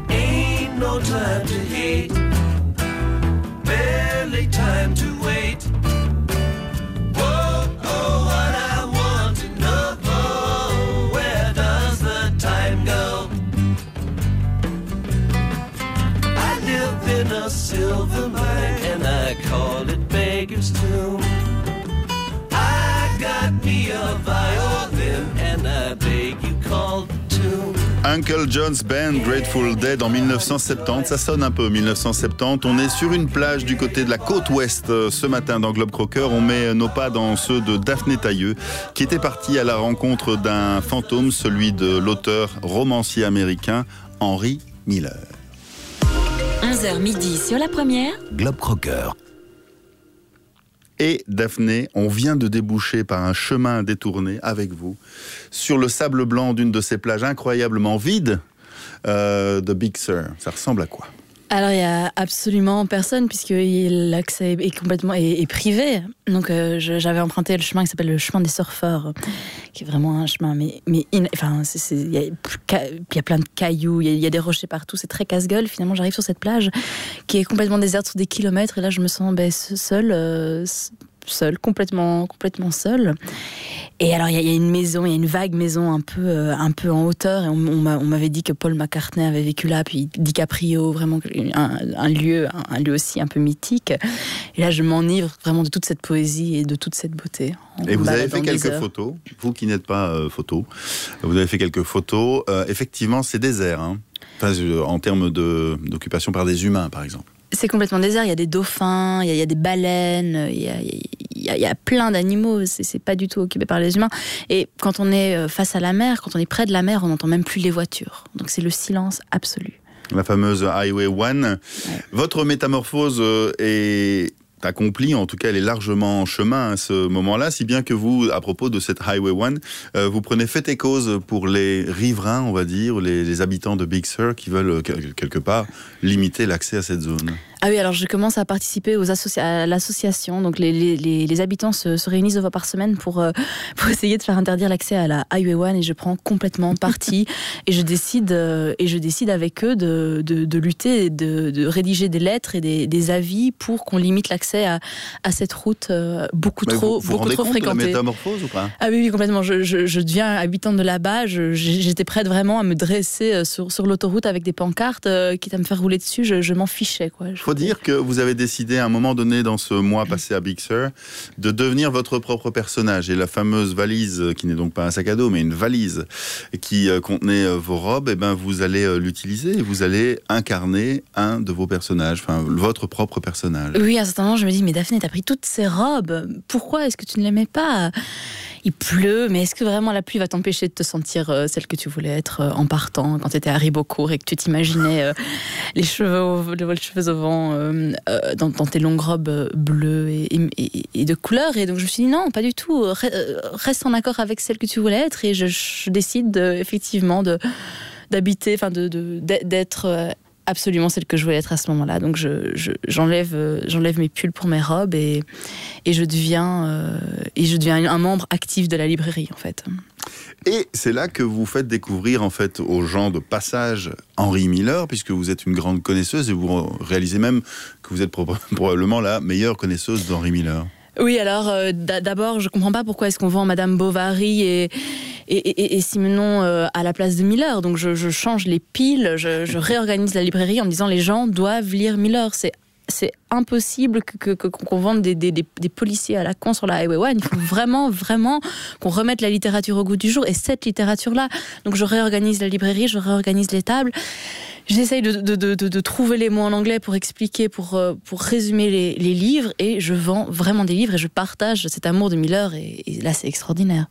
Ain't no time to hate, in a silver mine and I it. Uncle John's Band, Grateful Dead en 1970. Ça sonne un peu 1970. On est sur une plage du côté de la côte ouest euh, ce matin dans Globe Crocker. On met nos pas dans ceux de Daphné Tailleux, qui était partie à la rencontre d'un fantôme, celui de l'auteur romancier américain Henry Miller. 11h midi sur la première. Globe Crocker. Et Daphné, on vient de déboucher par un chemin détourné avec vous sur le sable blanc d'une de ces plages incroyablement vides euh, de Big Sur. Ça ressemble à quoi? Alors, il y a absolument personne puisque l'accès est complètement est, est privé. Donc, euh, j'avais emprunté le chemin qui s'appelle le chemin des surfeurs, qui est vraiment un chemin, mais, mais in- enfin, il y, a plein de cailloux, il y y, a des rochers partout, c'est très casse-gueule. Finalement, j'arrive sur cette plage qui est complètement déserte sur des kilomètres, et là, je me sens ben, seule, euh, seule, complètement, complètement seule. Et alors, il y, a- il y a une maison, il y a une vague maison un peu, euh, un peu en hauteur. Et on, on m'a- on m'avait dit que Paul McCartney avait vécu là, puis DiCaprio, vraiment un, un lieu, un, un lieu aussi un peu mythique. Et là, je m'enivre vraiment de toute cette poésie et de toute cette beauté. Et vous avez fait quelques photos, vous qui n'êtes pas euh, photo, vous avez fait quelques photos. Euh, effectivement, c'est désert, hein. Enfin, euh, en termes d'occupation par des humains, par exemple. C'est complètement désert. Il y a des dauphins, il y a, il y a des baleines, il y a, il y a- il y a plein d'animaux. C'est pas du tout occupé par les humains. Et quand on est euh, face à la mer, quand on est près de la mer, on n'entend même plus les voitures. Donc c'est le silence absolu. La fameuse Highway 1. Votre métamorphose euh, est accomplie, en tout cas elle est largement en chemin à ce moment-là, si bien que vous, à propos de cette Highway 1, euh, vous prenez fait et cause pour les riverains, on va dire, les, habitants de Big Sur qui veulent euh, quel- quelque part limiter l'accès à cette zone. Ah oui, alors je commence à participer aux à l'association. Donc les, les- les- les habitants se, se réunissent deux fois par semaine pour, euh, pour essayer de faire interdire l'accès à la Highway 1 et je prends complètement parti et je décide euh, et je décide avec eux de, de, de lutter, et de, de rédiger des lettres et des, des avis pour qu'on limite l'accès à, à cette route euh, beaucoup Mais trop vous vous beaucoup rendez trop compte de la métamorphose ou pas? Ah oui, oui, complètement. Je, je- je deviens habitante de là-bas. J'étais prête vraiment à me dresser euh, sur, sur l'autoroute avec des pancartes, euh, quitte à me faire rouler dessus. Je, je m'en fichais, quoi. Je- dire que vous avez décidé à un moment donné dans ce mois passé à Big de devenir votre propre personnage. Et la fameuse valise, qui n'est donc pas un sac à dos, mais une valise qui euh, contenait euh, vos robes, et ben vous allez euh, l'utiliser et vous allez incarner un de vos personnages, enfin votre propre personnage. Oui, à un certain moment, je me dis, mais Daphné, t'as pris toutes ces robes. Pourquoi est-ce que tu ne les mets pas? Il pleut, mais est-ce que vraiment la pluie va t'empêcher de te sentir euh, celle que tu voulais être euh, en partant quand tu étais à Ribocourt et que tu t'imaginais euh, les, cheveux au, les cheveux au vent dans, tes longues robes bleues et, de couleur? Et donc je me suis dit, non, pas du tout. Re- Reste en accord avec celle que tu voulais être et je, décide de- effectivement d'habiter, enfin de d'être absolument celle que je voulais être à ce moment-là. Donc je- je- j'enlève euh, j'enlève mes pulls pour mes robes et, et je deviens euh, et je deviens un membre actif de la librairie en fait. Et c'est là que vous faites découvrir en fait aux gens de passage Henry Miller, puisque vous êtes une grande connaisseuse et vous réalisez même que vous êtes proba- probablement la meilleure connaisseuse d'Henry Miller. Oui, alors euh, d'a- d'abord, je comprends pas pourquoi est-ce qu'on vend Madame Bovary et, et, et, et Simenon euh, à la place de Miller. Donc je, je change les piles, je, je réorganise la librairie en me disant les gens doivent lire Miller. C'est c'est impossible que- que- qu'on vende des, des, des, des policiers à la con sur la Highway One. Il faut vraiment, vraiment qu'on remette la littérature au goût du jour et cette littérature-là. Donc je réorganise la librairie, je réorganise les tables. J'essaye de, de, de, de- trouver les mots en anglais pour expliquer, pour, euh, pour résumer les, les livres et je vends vraiment des livres et je partage cet amour de Miller et, et là c'est extraordinaire.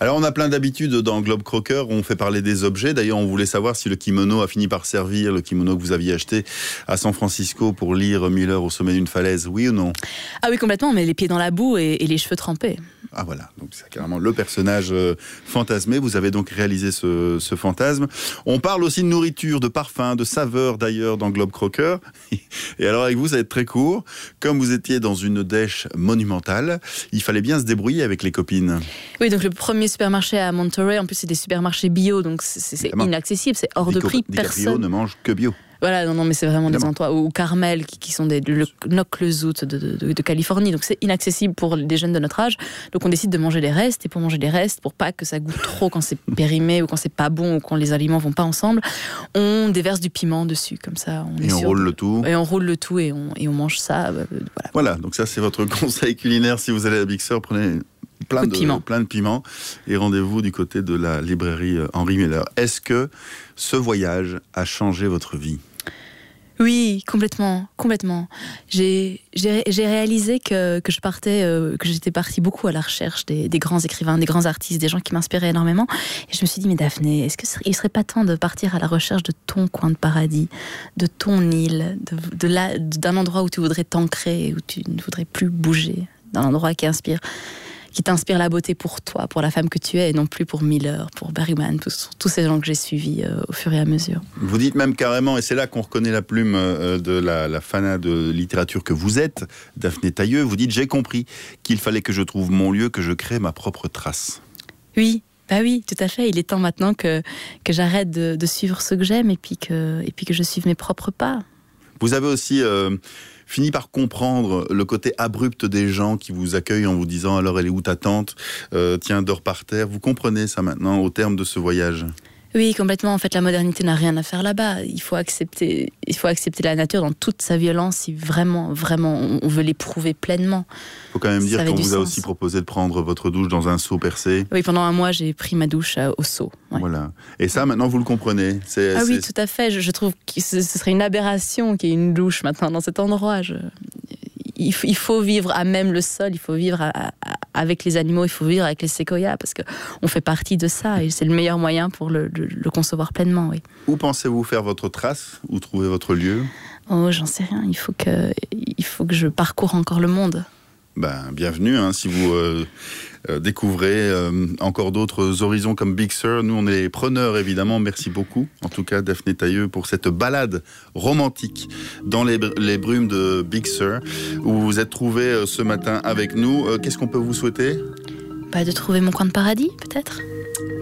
Alors on a plein d'habitudes dans Globe Crocker, on fait parler des objets. D'ailleurs, on voulait savoir si le kimono a fini par servir, le kimono que vous aviez acheté à San Francisco pour lire Miller au sommet d'une falaise, oui ou non? Ah oui complètement, mais les pieds dans la boue et, et les cheveux trempés. Ah voilà, donc c'est carrément le personnage euh, fantasmé. Vous avez donc réalisé ce, ce fantasme. On parle aussi de nourriture, de parfum, de saveur d'ailleurs dans Globe Crocker. Et alors avec vous, ça va être très court. Comme vous étiez dans une dèche monumentale, il fallait bien se débrouiller avec les copines. Oui, donc le premier supermarché à Monterey, en plus c'est des supermarchés bio, donc c'est inaccessible, c'est hors de prix, personne. ne mange que bio. Voilà, non, non, mais c'est vraiment des endroits ou Carmel qui, qui sont des le Zoot de, de, de- de Californie, donc c'est inaccessible pour des jeunes de notre âge. Donc on décide de manger les restes et pour manger les restes, pour pas que ça goûte trop quand c'est périmé ou quand c'est pas bon ou quand les aliments vont pas ensemble, on déverse du piment dessus, comme ça. On Et est on sûr roule de- le tout. Et on roule le tout et on, et on mange ça. euh, voilà. Voilà, donc ça c'est votre conseil culinaire. Si vous allez à Big Sur, prenez plein de, de piment. plein de piment et rendez-vous du côté de la librairie euh, Henri Miller. Est-ce que ce voyage a changé votre vie? Oui, complètement, complètement. J'ai réalisé que, que je partais, euh, que j'étais partie beaucoup à la recherche des, grands écrivains, des grands artistes, des gens qui m'inspiraient énormément. Et je me suis dit, mais Daphné, est-ce que ce- il serait pas temps de partir à la recherche de ton coin de paradis, de ton île, de, d'un endroit où tu voudrais t'ancrer, où tu ne voudrais plus bouger, d'un endroit qui inspire? Qui t'inspire la beauté pour toi, pour la femme que tu es, et non plus pour Miller, pour Bergman, tous, tous ces gens que j'ai suivis euh, au fur et à mesure. Vous dites même carrément, et c'est là qu'on reconnaît la plume euh, de la, la fana de littérature que vous êtes, Daphné Tailleux, vous dites j'ai compris qu'il fallait que je trouve mon lieu, que je crée ma propre trace. Oui, bah oui, tout à fait. Il est temps maintenant que, que j'arrête de, de suivre ce que j'aime et puis que, et puis que je suive mes propres pas. Vous avez aussi euh, fini par comprendre le côté abrupt des gens qui vous accueillent en vous disant alors elle est où ta tante? Euh, Tiens, dors par terre. Vous comprenez ça maintenant au terme de ce voyage? Oui, complètement. En fait, la modernité n'a rien à faire là-bas. Il faut accepter, il faut accepter la nature dans toute sa violence si vraiment, vraiment, on veut l'éprouver pleinement. Il faut quand même dire qu'on vous a aussi proposé de prendre votre douche dans un seau percé. Oui, pendant un mois, j'ai pris ma douche euh, au seau. Ouais. Voilà. Et ça, maintenant, vous le comprenez. Ah oui, tout à fait. Je, je trouve que ce, ce serait une aberration qu'il y ait une douche maintenant dans cet endroit. Je- il, faut, il faut vivre à même le sol, il faut vivre à- à- avec les animaux, il faut vivre avec les séquoias parce que on fait partie de ça et c'est le meilleur moyen pour le, le- le concevoir pleinement. Oui. Où pensez-vous faire votre trace? Où trouver votre lieu? Oh, j'en sais rien. Il faut que, il faut que je parcours encore le monde. Ben, bienvenue, hein, si vous euh, euh, découvrez euh, encore d'autres horizons comme Big Sur. Nous, on est preneurs, évidemment. Merci beaucoup, en tout cas, Daphné Tailleux, pour cette balade romantique dans les, br- les brumes de Big Sur, où vous vous êtes trouvé ce matin avec nous. Qu'est-ce qu'on peut vous souhaiter? De trouver mon coin de paradis, peut-être?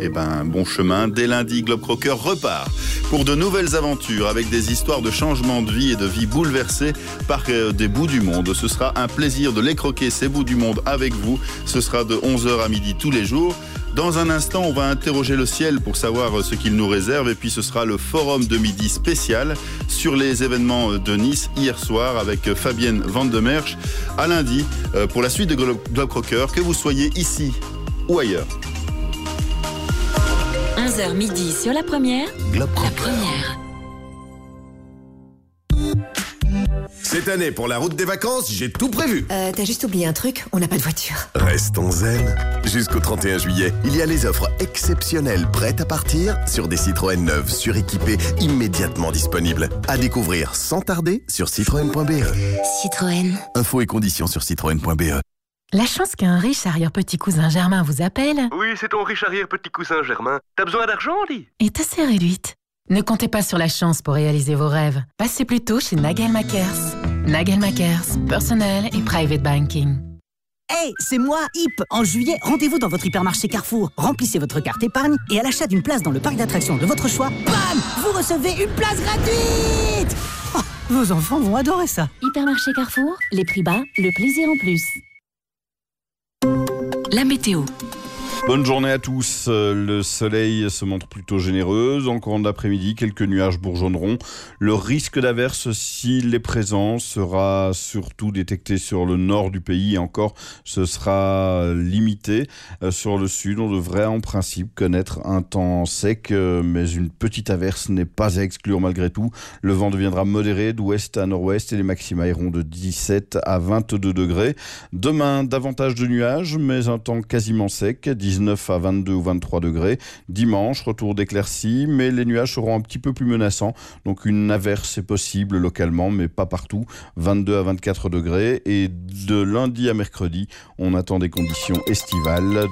Eh ben, bon chemin. Dès lundi, Globe Crocker repart pour de nouvelles aventures avec des histoires de changement de vie et de vie bouleversées par euh, des bouts du monde. Ce sera un plaisir de les croquer, ces bouts du monde, avec vous. Ce sera de 11h à midi tous les jours. Dans un instant, on va interroger le ciel pour savoir euh, ce qu'il nous réserve. Et puis, ce sera le forum de midi spécial sur les événements euh, de Nice hier soir avec euh, Fabienne Vandemerch. À lundi, pour la suite de Globe Globe Crocker, que vous soyez ici ou ailleurs. 11h midi sur la première. Globe La première. Année, pour la route des vacances, j'ai tout prévu. Euh, t'as juste oublié un truc, on n'a pas de voiture. Restons zen. Jusqu'au 31 juillet, il y a les offres exceptionnelles prêtes à partir sur des Citroën neuves suréquipées immédiatement disponibles. À découvrir sans tarder sur citroën.be. Citroën. Infos et conditions sur citroën.be. La chance qu'un riche arrière-petit cousin Germain vous appelle Oui, c'est ton riche arrière petit cousin Germain. T'as besoin d'argent, dit est assez réduite. Ne comptez pas sur la chance pour réaliser vos rêves. Passez plutôt chez Nagel Makers. Nagel Makers, personnel et private banking. Hey, c'est moi, Hip En juillet, rendez-vous dans votre hypermarché Carrefour. Remplissez votre carte épargne et à l'achat d'une place dans le parc d'attractions de votre choix, bam Vous recevez une place gratuite Oh, Vos enfants vont adorer ça. Hypermarché Carrefour, les prix bas, le plaisir en plus. la météo. Bonne journée à tous. Euh, Le soleil se montre plutôt généreux. En courant d'après-midi, quelques nuages bourgeonneront. Le risque d'averse, s'il est présent, sera surtout détecté sur le nord du pays. Et encore, ce sera limité. Euh, Sur le sud, on devrait en principe connaître un temps sec, euh, mais une petite averse n'est pas à exclure malgré tout. Le vent deviendra modéré d'ouest à nord-ouest et les maxima iront de 17 à 22 degrés. Demain, davantage de nuages, mais un temps quasiment sec, 19 à 22 ou 23 degrés. Dimanche, retour d'éclaircies, mais les nuages seront un petit peu plus menaçants. Donc une averse est possible localement, mais pas partout. 22 à 24 degrés. Et de lundi à mercredi, on attend des conditions estivales.